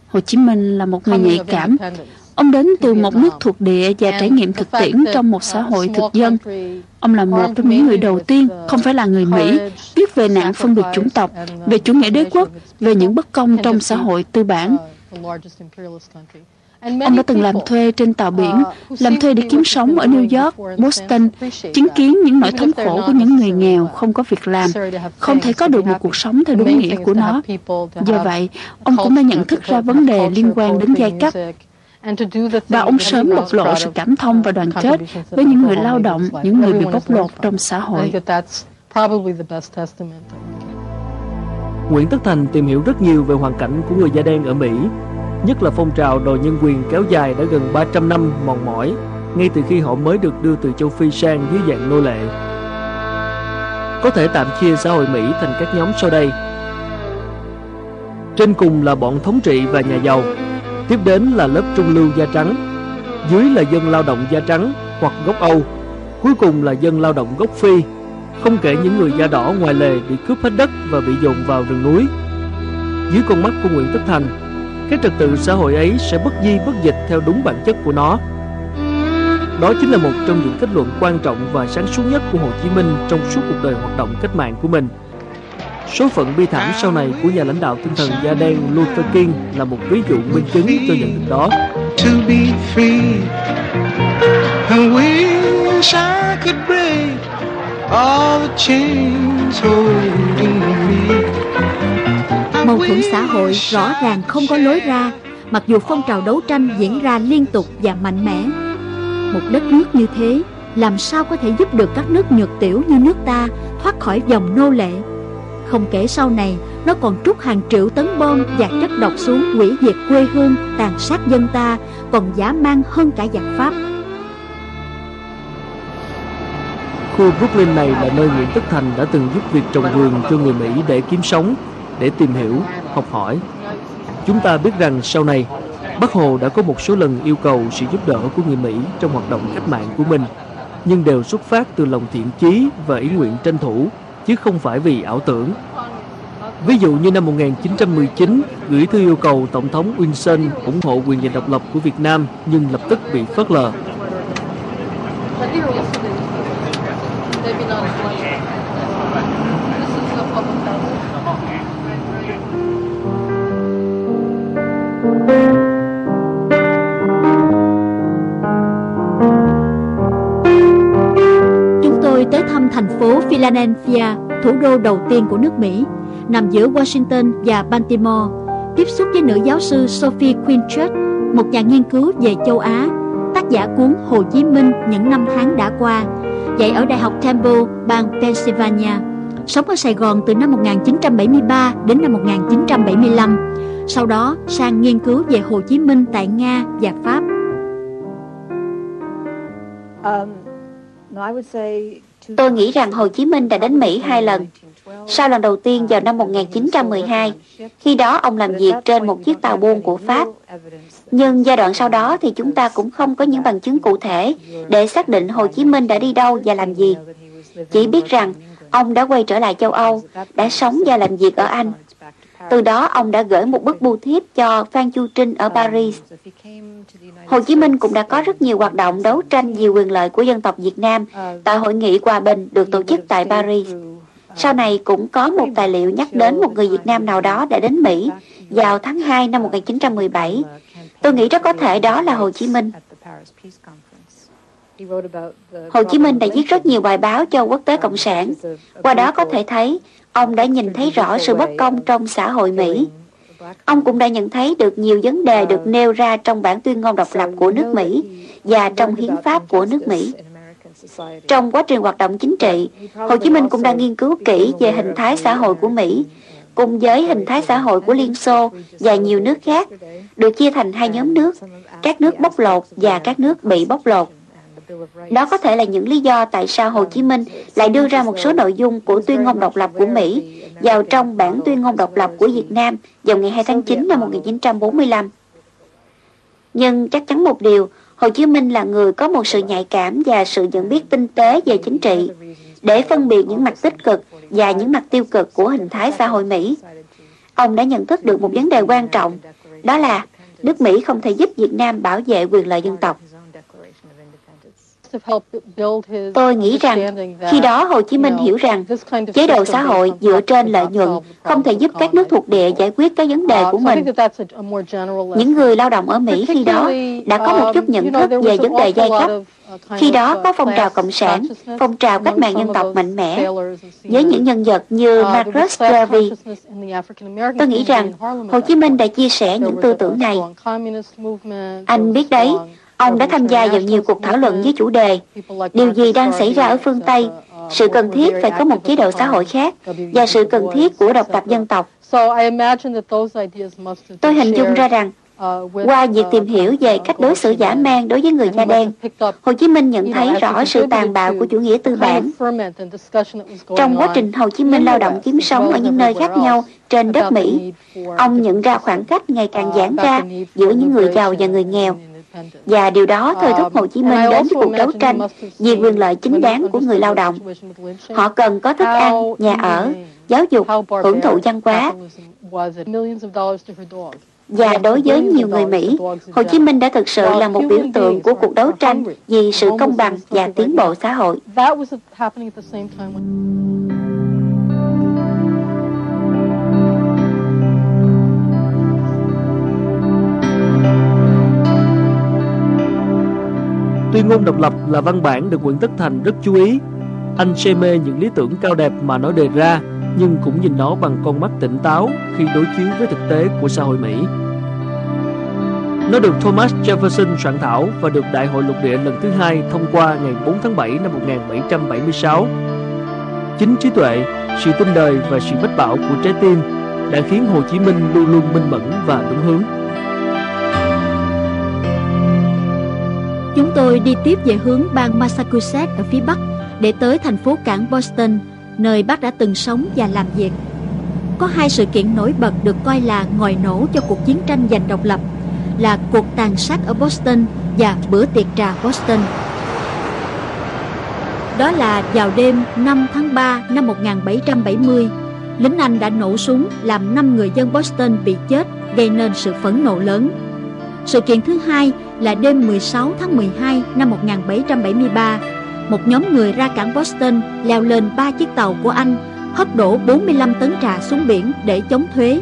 Hồ Chí Minh là một người nhạy cảm. Ông đến từ một nước thuộc địa và trải nghiệm thực tiễn trong một xã hội thực dân. Ông là một trong những người đầu tiên, không phải là người Mỹ, viết về nạn phân biệt chủng tộc, về chủ nghĩa đế quốc, về những bất công trong xã hội tư bản. Ông đã từng làm thuê trên tàu biển, làm thuê để kiếm sống ở New York, Boston, chứng kiến những nỗi thống khổ của những người nghèo không có việc làm, không thể có được một cuộc sống theo đúng nghĩa của nó. Do vậy, ông cũng đã nhận thức ra vấn đề liên quan đến giai cấp. và ông sớm bộc lộ sự cảm thông và đoàn kết với những người lao động, những người bị bóc lột trong xã hội. Nguyễn Tất Thành tìm hiểu rất nhiều về hoàn cảnh của người da đen ở Mỹ nhất là phong trào đòi nhân quyền kéo dài đã gần 300 năm mòn mỏi, ngay từ khi họ mới được đưa từ châu Phi sang dưới dạng nô lệ. Có thể tạm chia xã hội Mỹ thành các nhóm sau đây. Trên cùng là bọn thống trị và nhà giàu, tiếp đến là lớp trung lưu da trắng, dưới là dân lao động da trắng hoặc gốc Âu, cuối cùng là dân lao động gốc Phi, không kể những người da đỏ ngoài lề bị cướp hết đất và bị dồn vào rừng núi. Dưới con mắt của Nguyễn Tất Thành, cái trật tự xã hội ấy sẽ bất di bất dịch theo đúng bản chất của nó. Đó chính là một trong những kết luận quan trọng và sáng suốt nhất của Hồ Chí Minh trong suốt cuộc đời hoạt động cách mạng của mình. Số phận bi thảm sau này của nhà lãnh đạo tinh thần da đen Luther King là một ví dụ minh chứng cho nhận định đó. To be free, I wish I could break all the chains holding me. Mâu thuẫn xã hội rõ ràng không có lối ra, mặc dù phong trào đấu tranh diễn ra liên tục và mạnh mẽ. Một đất nước như thế, làm sao có thể giúp được các nước nhược tiểu như nước ta thoát khỏi dòng nô lệ? Không kể sau này, nó còn trút hàng triệu tấn bom và chất độc xuống hủy diệt quê hương, tàn sát dân ta, còn giả mang hơn cả giặc Pháp. Khu Brooklyn này là nơi Nguyễn Tất Thành đã từng giúp việc trồng vườn cho người Mỹ để kiếm sống, để tìm hiểu, học hỏi. Chúng ta biết rằng sau này, Bác Hồ đã có một số lần yêu cầu sự giúp đỡ của người Mỹ trong hoạt động cách mạng của mình, nhưng đều xuất phát từ lòng thiện chí và ý nguyện tranh thủ, chứ không phải vì ảo tưởng. Ví dụ như năm 1919, gửi thư yêu cầu Tổng thống Wilson ủng hộ quyền giành độc lập của Việt Nam nhưng lập tức bị phớt lờ. Philadelphia, thủ đô đầu tiên của nước Mỹ, nằm giữa Washington và Baltimore, tiếp xúc với nữ giáo sư Sophie Quinchett, một nhà nghiên cứu về châu Á, tác giả cuốn Hồ Chí Minh những năm tháng đã qua, dạy ở Đại học Temple, bang Pennsylvania, sống ở Sài Gòn từ năm 1973 đến năm 1975, sau đó sang nghiên cứu về Hồ Chí Minh tại Nga và Pháp. Um, no, I would say Tôi nghĩ rằng Hồ Chí Minh đã đến Mỹ hai lần. Sau lần đầu tiên vào năm 1912, khi đó ông làm việc trên một chiếc tàu buôn của Pháp. Nhưng giai đoạn sau đó thì chúng ta cũng không có những bằng chứng cụ thể để xác định Hồ Chí Minh đã đi đâu và làm gì. Chỉ biết rằng ông đã quay trở lại châu Âu, đã sống và làm việc ở Anh. Từ đó, ông đã gửi một bức bưu thiếp cho Phan Chu Trinh ở Paris. Hồ Chí Minh cũng đã có rất nhiều hoạt động đấu tranh vì quyền lợi của dân tộc Việt Nam tại Hội nghị Hòa Bình được tổ chức tại Paris. Sau này cũng có một tài liệu nhắc đến một người Việt Nam nào đó đã đến Mỹ vào tháng 2 năm 1917. Tôi nghĩ rất có thể đó là Hồ Chí Minh. Hồ Chí Minh đã viết rất nhiều bài báo cho quốc tế cộng sản. Qua đó có thể thấy ông đã nhìn thấy rõ sự bất công trong xã hội Mỹ. Ông cũng đã nhận thấy được nhiều vấn đề được nêu ra trong bản tuyên ngôn độc lập của nước Mỹ và trong hiến pháp của nước Mỹ. Trong quá trình hoạt động chính trị, Hồ Chí Minh cũng đã nghiên cứu kỹ về hình thái xã hội của Mỹ, cùng với hình thái xã hội của Liên Xô và nhiều nước khác, được chia thành hai nhóm nước, các nước bóc lột và các nước bị bóc lột. Đó có thể là những lý do tại sao Hồ Chí Minh lại đưa ra một số nội dung của tuyên ngôn độc lập của Mỹ vào trong bản tuyên ngôn độc lập của Việt Nam vào ngày 2 tháng 9 năm 1945. Nhưng chắc chắn một điều, Hồ Chí Minh là người có một sự nhạy cảm và sự nhận biết tinh tế về chính trị để phân biệt những mặt tích cực và những mặt tiêu cực của hình thái xã hội Mỹ. Ông đã nhận thức được một vấn đề quan trọng, đó là nước Mỹ không thể giúp Việt Nam bảo vệ quyền lợi dân tộc. Tôi nghĩ rằng khi đó Hồ Chí Minh hiểu rằng chế độ xã hội dựa trên lợi nhuận không thể giúp các nước thuộc địa giải quyết các vấn đề của mình. Những người lao động ở Mỹ khi đó đã có một chút nhận thức về vấn đề giai cấp. Khi đó có phong trào cộng sản, phong trào cách mạng dân tộc mạnh mẽ, với những nhân vật như Marcus Garvey. Tôi nghĩ rằng Hồ Chí Minh đã chia sẻ những tư tưởng này. Anh biết đấy, Ông đã tham gia vào nhiều cuộc thảo luận với chủ đề Điều gì đang xảy ra ở phương Tây, sự cần thiết phải có một chế độ xã hội khác và sự cần thiết của độc lập dân tộc. Tôi hình dung ra rằng Qua việc tìm hiểu về cách đối xử giả man đối với người da đen, Hồ Chí Minh nhận thấy rõ sự tàn bạo của chủ nghĩa tư bản. Trong quá trình Hồ Chí Minh lao động kiếm sống ở những nơi khác nhau trên đất Mỹ, ông nhận ra khoảng cách ngày càng giãn ra giữa những người giàu và người nghèo. Và điều đó thôi thúc Hồ Chí Minh đến với cuộc đấu tranh vì quyền lợi chính đáng của người lao động. Họ cần có thức ăn, nhà ở, giáo dục, hưởng thụ văn hóa. Và đối với nhiều người Mỹ, Hồ Chí Minh đã thực sự là một biểu tượng của cuộc đấu tranh vì sự công bằng và tiến bộ xã hội. Tuyên ngôn độc lập là văn bản được Nguyễn Tất Thành rất chú ý. Anh say mê những lý tưởng cao đẹp mà nó đề ra, nhưng cũng nhìn nó bằng con mắt tỉnh táo khi đối chiếu với thực tế của xã hội Mỹ. Nó được Thomas Jefferson soạn thảo và được Đại hội lục địa lần thứ hai thông qua ngày 4 tháng 7 năm 1776. Chính trí tuệ, sự tin đời và sự bất bảo của trái tim đã khiến Hồ Chí Minh luôn luôn minh mẫn và đúng hướng. Chúng tôi đi tiếp về hướng bang Massachusetts ở phía Bắc để tới thành phố cảng Boston, nơi bác đã từng sống và làm việc. Có hai sự kiện nổi bật được coi là ngòi nổ cho cuộc chiến tranh giành độc lập là cuộc tàn sát ở Boston và bữa tiệc trà Boston. Đó là vào đêm 5 tháng 3 năm 1770, lính Anh đã nổ súng làm 5 người dân Boston bị chết gây nên sự phẫn nộ lớn. Sự kiện thứ hai là đêm 16 tháng 12 năm 1773, một nhóm người ra cảng Boston leo lên ba chiếc tàu của Anh, hất đổ 45 tấn trà xuống biển để chống thuế,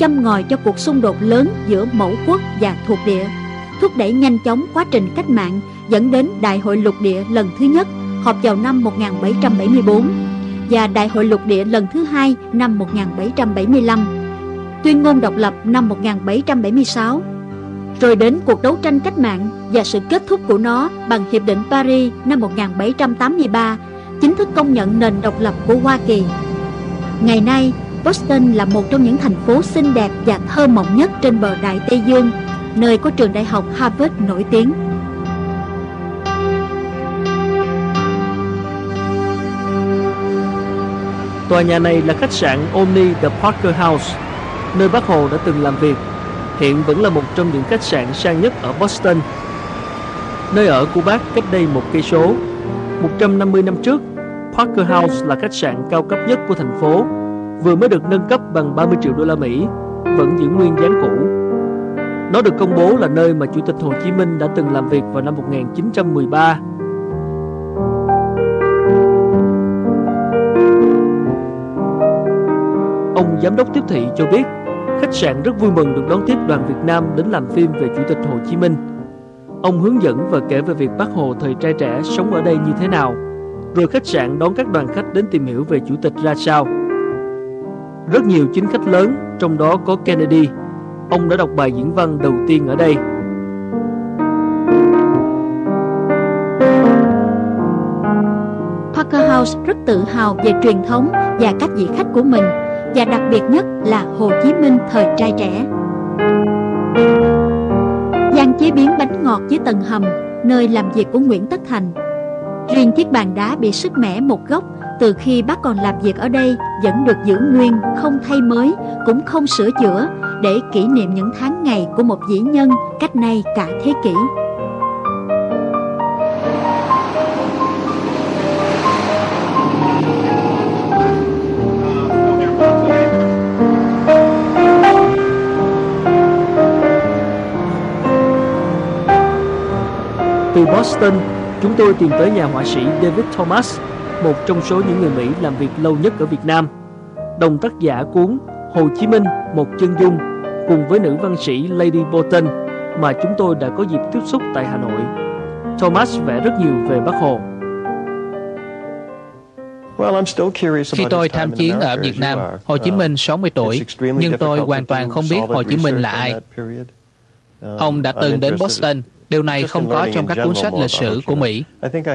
châm ngòi cho cuộc xung đột lớn giữa mẫu quốc và thuộc địa, thúc đẩy nhanh chóng quá trình cách mạng dẫn đến Đại hội lục địa lần thứ nhất họp vào năm 1774 và Đại hội lục địa lần thứ hai năm 1775, tuyên ngôn độc lập năm 1776 rồi đến cuộc đấu tranh cách mạng và sự kết thúc của nó bằng Hiệp định Paris năm 1783, chính thức công nhận nền độc lập của Hoa Kỳ. Ngày nay, Boston là một trong những thành phố xinh đẹp và thơ mộng nhất trên bờ Đại Tây Dương, nơi có trường đại học Harvard nổi tiếng. Tòa nhà này là khách sạn Omni The Parker House, nơi bác Hồ đã từng làm việc hiện vẫn là một trong những khách sạn sang nhất ở Boston. Nơi ở của bác cách đây một cây số. 150 năm trước, Parker House là khách sạn cao cấp nhất của thành phố, vừa mới được nâng cấp bằng 30 triệu đô la Mỹ, vẫn giữ nguyên dáng cũ. Nó được công bố là nơi mà Chủ tịch Hồ Chí Minh đã từng làm việc vào năm 1913. Ông giám đốc tiếp thị cho biết Khách sạn rất vui mừng được đón tiếp đoàn Việt Nam đến làm phim về Chủ tịch Hồ Chí Minh. Ông hướng dẫn và kể về việc bác Hồ thời trai trẻ sống ở đây như thế nào, rồi khách sạn đón các đoàn khách đến tìm hiểu về Chủ tịch ra sao. Rất nhiều chính khách lớn, trong đó có Kennedy. Ông đã đọc bài diễn văn đầu tiên ở đây. Parker House rất tự hào về truyền thống và các vị khách của mình và đặc biệt nhất là Hồ Chí Minh thời trai trẻ. gian chế biến bánh ngọt dưới tầng hầm, nơi làm việc của Nguyễn Tất Thành. Riêng chiếc bàn đá bị sức mẻ một góc từ khi bác còn làm việc ở đây vẫn được giữ nguyên, không thay mới, cũng không sửa chữa để kỷ niệm những tháng ngày của một vĩ nhân cách nay cả thế kỷ. Boston, chúng tôi tìm tới nhà họa sĩ David Thomas, một trong số những người Mỹ làm việc lâu nhất ở Việt Nam. Đồng tác giả cuốn Hồ Chí Minh, một chân dung cùng với nữ văn sĩ Lady Bolton mà chúng tôi đã có dịp tiếp xúc tại Hà Nội. Thomas vẽ rất nhiều về Bác Hồ. Khi tôi tham chiến ở Việt Nam, Hồ Chí Minh 60 tuổi, nhưng tôi hoàn toàn không biết Hồ Chí Minh là ai. Ông đã từng đến Boston, Điều này không có trong các cuốn sách lịch sử của Mỹ.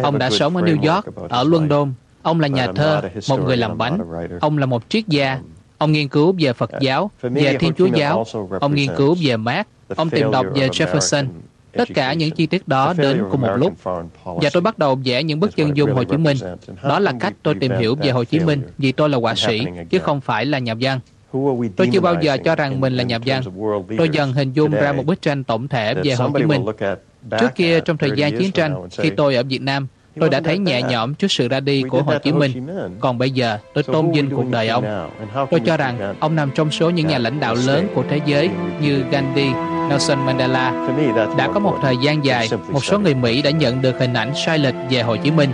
Ông đã sống ở New York, ở London. Ông là nhà thơ, một người làm bánh. Ông là một triết gia. Ông nghiên cứu về Phật giáo, về Thiên Chúa giáo. Ông nghiên cứu về Marx, Ông tìm đọc về Jefferson. Tất cả những chi tiết đó đến cùng một lúc. Và tôi bắt đầu vẽ những bức chân dung Hồ Chí Minh. Đó là cách tôi tìm hiểu về Hồ Chí Minh vì tôi là họa sĩ, chứ không phải là nhà văn. Tôi chưa bao giờ cho rằng mình là nhà văn. Tôi dần hình dung ra một bức tranh tổng thể về Hồ Chí Minh. Trước kia, trong thời gian chiến tranh, khi tôi ở Việt Nam, tôi đã thấy nhẹ nhõm trước sự ra đi của Hồ Chí Minh. Còn bây giờ, tôi tôn vinh cuộc đời ông. Tôi cho rằng ông nằm trong số những nhà lãnh đạo lớn của thế giới như Gandhi, Nelson Mandela. Đã có một thời gian dài, một số người Mỹ đã nhận được hình ảnh sai lệch về Hồ Chí Minh.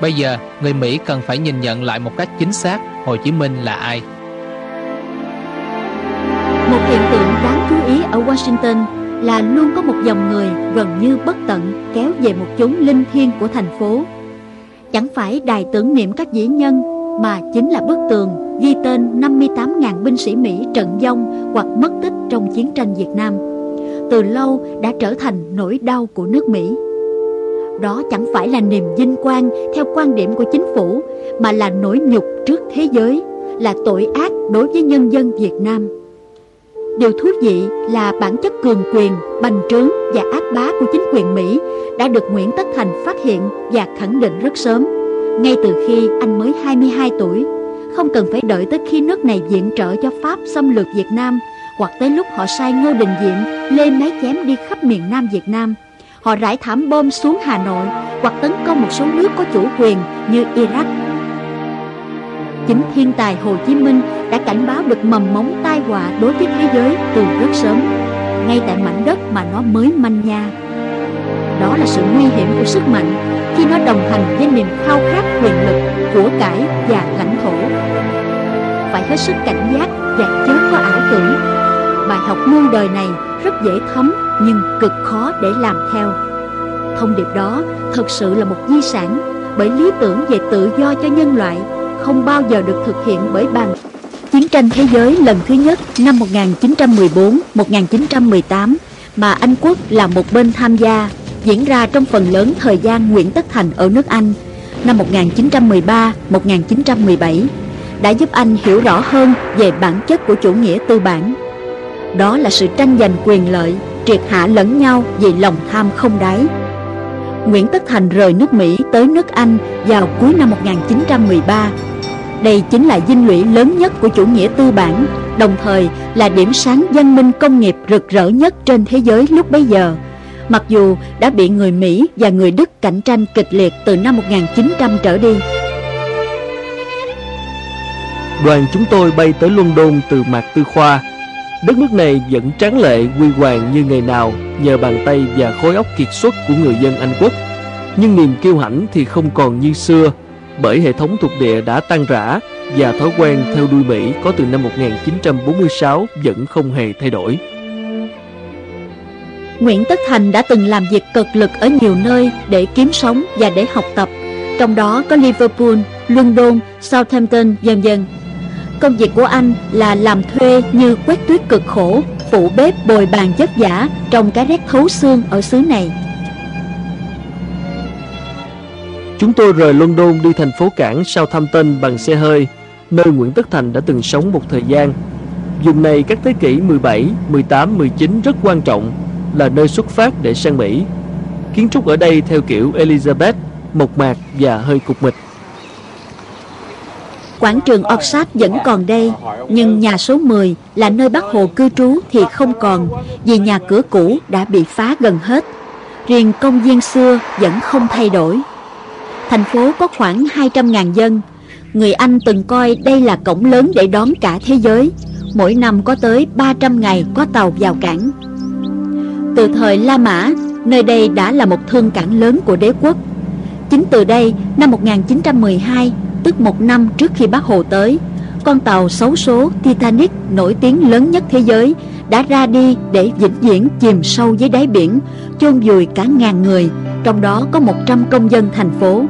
Bây giờ, người Mỹ cần phải nhìn nhận lại một cách chính xác Hồ Chí Minh là ai. Washington là luôn có một dòng người gần như bất tận kéo về một chốn linh thiêng của thành phố. Chẳng phải đài tưởng niệm các vĩ nhân mà chính là bức tường ghi tên 58.000 binh sĩ Mỹ trận vong hoặc mất tích trong chiến tranh Việt Nam. Từ lâu đã trở thành nỗi đau của nước Mỹ. Đó chẳng phải là niềm vinh quang theo quan điểm của chính phủ mà là nỗi nhục trước thế giới, là tội ác đối với nhân dân Việt Nam. Điều thú vị là bản chất cường quyền, bành trướng và ác bá của chính quyền Mỹ đã được Nguyễn Tất Thành phát hiện và khẳng định rất sớm, ngay từ khi anh mới 22 tuổi. Không cần phải đợi tới khi nước này viện trợ cho Pháp xâm lược Việt Nam hoặc tới lúc họ sai Ngô Đình Diệm lê máy chém đi khắp miền Nam Việt Nam. Họ rải thảm bom xuống Hà Nội hoặc tấn công một số nước có chủ quyền như Iraq, chính thiên tài Hồ Chí Minh đã cảnh báo được mầm móng tai họa đối với thế giới từ rất sớm, ngay tại mảnh đất mà nó mới manh nha. Đó là sự nguy hiểm của sức mạnh khi nó đồng hành với niềm khao khát quyền lực, của cải và lãnh thổ. Phải hết sức cảnh giác và chớ có ảo tưởng. Bài học muôn đời này rất dễ thấm nhưng cực khó để làm theo. Thông điệp đó thật sự là một di sản bởi lý tưởng về tự do cho nhân loại không bao giờ được thực hiện bởi bằng Chiến tranh thế giới lần thứ nhất năm 1914-1918 mà Anh quốc là một bên tham gia diễn ra trong phần lớn thời gian Nguyễn Tất Thành ở nước Anh năm 1913-1917 đã giúp anh hiểu rõ hơn về bản chất của chủ nghĩa tư bản. Đó là sự tranh giành quyền lợi, triệt hạ lẫn nhau vì lòng tham không đáy. Nguyễn Tất Thành rời nước Mỹ tới nước Anh vào cuối năm 1913 đây chính là dinh lũy lớn nhất của chủ nghĩa tư bản, đồng thời là điểm sáng văn minh công nghiệp rực rỡ nhất trên thế giới lúc bấy giờ. Mặc dù đã bị người Mỹ và người Đức cạnh tranh kịch liệt từ năm 1900 trở đi. Đoàn chúng tôi bay tới London từ Mạc Tư Khoa. Đất nước này vẫn tráng lệ quy hoàng như ngày nào nhờ bàn tay và khối óc kiệt xuất của người dân Anh quốc. Nhưng niềm kiêu hãnh thì không còn như xưa bởi hệ thống thuộc địa đã tan rã và thói quen theo đuôi Mỹ có từ năm 1946 vẫn không hề thay đổi. Nguyễn Tất Thành đã từng làm việc cực lực ở nhiều nơi để kiếm sống và để học tập, trong đó có Liverpool, London, Southampton, vân vân. Công việc của anh là làm thuê như quét tuyết cực khổ, phụ bếp bồi bàn chất giả trong cái rét thấu xương ở xứ này. Chúng tôi rời London đi thành phố cảng Southampton bằng xe hơi, nơi Nguyễn Tất Thành đã từng sống một thời gian. Vùng này các thế kỷ 17, 18, 19 rất quan trọng, là nơi xuất phát để sang Mỹ. Kiến trúc ở đây theo kiểu Elizabeth, mộc mạc và hơi cục mịch. Quảng trường Oxford vẫn còn đây, nhưng nhà số 10 là nơi bác Hồ cư trú thì không còn, vì nhà cửa cũ đã bị phá gần hết. Riêng công viên xưa vẫn không thay đổi thành phố có khoảng 200.000 dân. Người Anh từng coi đây là cổng lớn để đón cả thế giới. Mỗi năm có tới 300 ngày có tàu vào cảng. Từ thời La Mã, nơi đây đã là một thương cảng lớn của đế quốc. Chính từ đây, năm 1912, tức một năm trước khi bác Hồ tới, con tàu xấu số Titanic nổi tiếng lớn nhất thế giới đã ra đi để vĩnh viễn chìm sâu dưới đáy biển, chôn vùi cả ngàn người, trong đó có 100 công dân thành phố.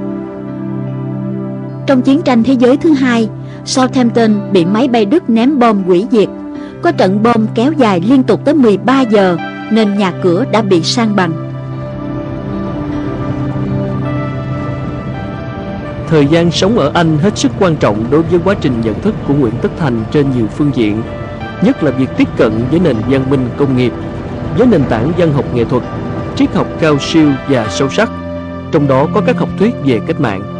Trong chiến tranh thế giới thứ hai, Southampton bị máy bay Đức ném bom hủy diệt. Có trận bom kéo dài liên tục tới 13 giờ nên nhà cửa đã bị san bằng. Thời gian sống ở Anh hết sức quan trọng đối với quá trình nhận thức của Nguyễn Tất Thành trên nhiều phương diện, nhất là việc tiếp cận với nền văn minh công nghiệp. với nền tảng văn học nghệ thuật, triết học cao siêu và sâu sắc, trong đó có các học thuyết về cách mạng.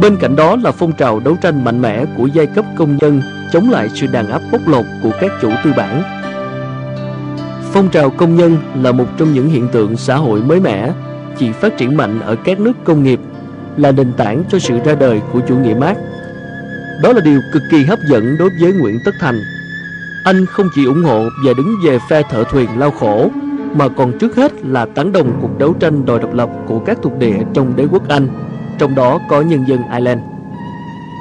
Bên cạnh đó là phong trào đấu tranh mạnh mẽ của giai cấp công nhân chống lại sự đàn áp bóc lột của các chủ tư bản. Phong trào công nhân là một trong những hiện tượng xã hội mới mẻ, chỉ phát triển mạnh ở các nước công nghiệp, là nền tảng cho sự ra đời của chủ nghĩa Mác. Đó là điều cực kỳ hấp dẫn đối với Nguyễn Tất Thành. Anh không chỉ ủng hộ và đứng về phe thợ thuyền lao khổ, mà còn trước hết là tán đồng cuộc đấu tranh đòi độc lập của các thuộc địa trong đế quốc Anh, trong đó có nhân dân Ireland.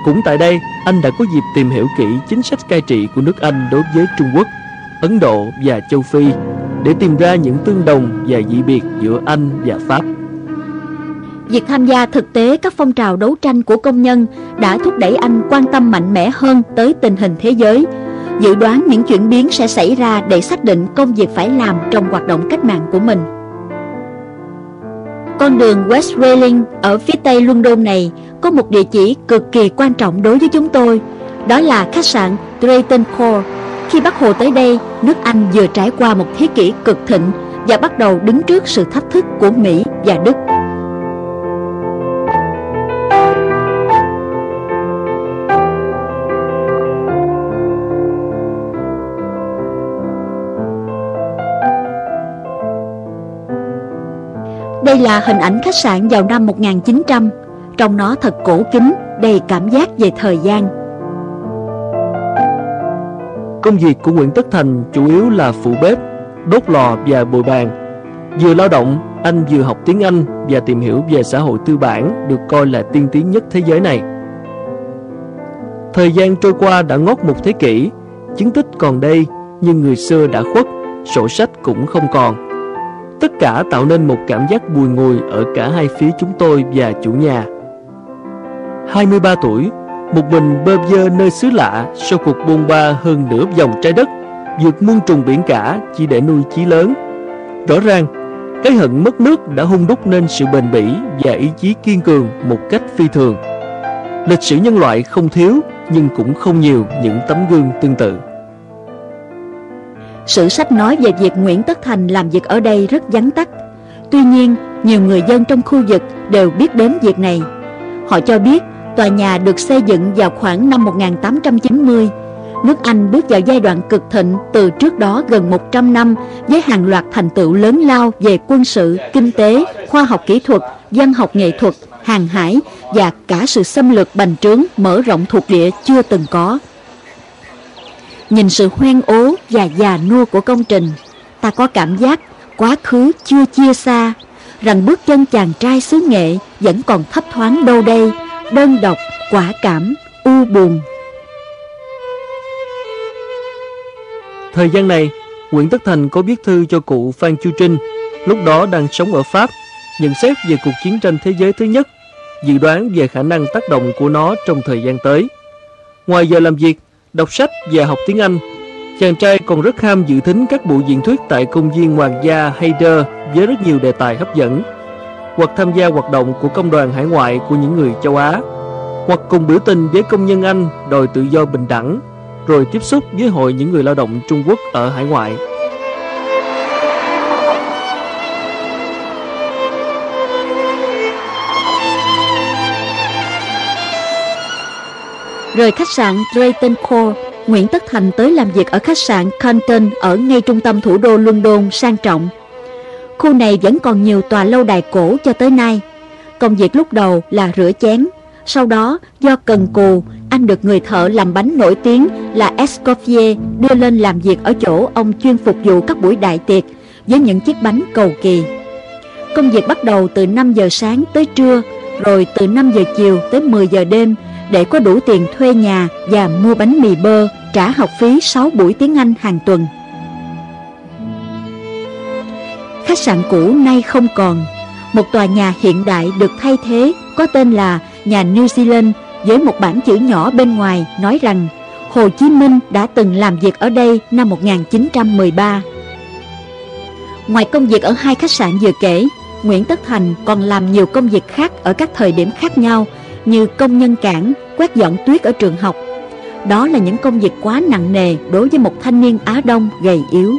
Cũng tại đây, anh đã có dịp tìm hiểu kỹ chính sách cai trị của nước Anh đối với Trung Quốc, Ấn Độ và châu Phi để tìm ra những tương đồng và dị biệt giữa Anh và Pháp. Việc tham gia thực tế các phong trào đấu tranh của công nhân đã thúc đẩy anh quan tâm mạnh mẽ hơn tới tình hình thế giới, dự đoán những chuyển biến sẽ xảy ra để xác định công việc phải làm trong hoạt động cách mạng của mình. Con đường West Railing ở phía tây London này có một địa chỉ cực kỳ quan trọng đối với chúng tôi, đó là khách sạn Drayton Court. Khi Bắc Hồ tới đây, nước Anh vừa trải qua một thế kỷ cực thịnh và bắt đầu đứng trước sự thách thức của Mỹ và Đức. Đây là hình ảnh khách sạn vào năm 1900 Trong nó thật cổ kính, đầy cảm giác về thời gian Công việc của Nguyễn Tất Thành chủ yếu là phụ bếp, đốt lò và bồi bàn Vừa lao động, anh vừa học tiếng Anh và tìm hiểu về xã hội tư bản được coi là tiên tiến nhất thế giới này. Thời gian trôi qua đã ngót một thế kỷ, chứng tích còn đây nhưng người xưa đã khuất, sổ sách cũng không còn. Tất cả tạo nên một cảm giác bùi ngùi ở cả hai phía chúng tôi và chủ nhà. 23 tuổi, một mình bơ vơ nơi xứ lạ sau cuộc bôn ba hơn nửa vòng trái đất, vượt muôn trùng biển cả chỉ để nuôi chí lớn. Rõ ràng, cái hận mất nước đã hung đúc nên sự bền bỉ và ý chí kiên cường một cách phi thường. Lịch sử nhân loại không thiếu nhưng cũng không nhiều những tấm gương tương tự. Sử sách nói về việc Nguyễn Tất Thành làm việc ở đây rất vắn tắt. Tuy nhiên, nhiều người dân trong khu vực đều biết đến việc này. Họ cho biết tòa nhà được xây dựng vào khoảng năm 1890. Nước Anh bước vào giai đoạn cực thịnh từ trước đó gần 100 năm với hàng loạt thành tựu lớn lao về quân sự, kinh tế, khoa học kỹ thuật, văn học nghệ thuật, hàng hải và cả sự xâm lược bành trướng mở rộng thuộc địa chưa từng có. Nhìn sự hoen ố và già nua của công trình, ta có cảm giác quá khứ chưa chia xa, rằng bước chân chàng trai xứ nghệ vẫn còn thấp thoáng đâu đây, đơn độc, quả cảm, u buồn. Thời gian này, Nguyễn Tất Thành có viết thư cho cụ Phan Chu Trinh, lúc đó đang sống ở Pháp, nhận xét về cuộc chiến tranh thế giới thứ nhất, dự đoán về khả năng tác động của nó trong thời gian tới. Ngoài giờ làm việc, đọc sách và học tiếng Anh. Chàng trai còn rất ham dự thính các buổi diễn thuyết tại công viên Hoàng gia Hayder với rất nhiều đề tài hấp dẫn, hoặc tham gia hoạt động của công đoàn hải ngoại của những người châu Á, hoặc cùng biểu tình với công nhân Anh đòi tự do bình đẳng, rồi tiếp xúc với hội những người lao động Trung Quốc ở hải ngoại. Rời khách sạn Drayton Court, Nguyễn Tất Thành tới làm việc ở khách sạn Canton ở ngay trung tâm thủ đô London sang trọng. Khu này vẫn còn nhiều tòa lâu đài cổ cho tới nay. Công việc lúc đầu là rửa chén, sau đó do cần cù, anh được người thợ làm bánh nổi tiếng là Escoffier đưa lên làm việc ở chỗ ông chuyên phục vụ các buổi đại tiệc với những chiếc bánh cầu kỳ. Công việc bắt đầu từ 5 giờ sáng tới trưa, rồi từ 5 giờ chiều tới 10 giờ đêm để có đủ tiền thuê nhà và mua bánh mì bơ, trả học phí 6 buổi tiếng Anh hàng tuần. Khách sạn cũ nay không còn. Một tòa nhà hiện đại được thay thế có tên là nhà New Zealand với một bảng chữ nhỏ bên ngoài nói rằng Hồ Chí Minh đã từng làm việc ở đây năm 1913. Ngoài công việc ở hai khách sạn vừa kể, Nguyễn Tất Thành còn làm nhiều công việc khác ở các thời điểm khác nhau như công nhân cảng, quét dọn tuyết ở trường học. Đó là những công việc quá nặng nề đối với một thanh niên Á Đông gầy yếu.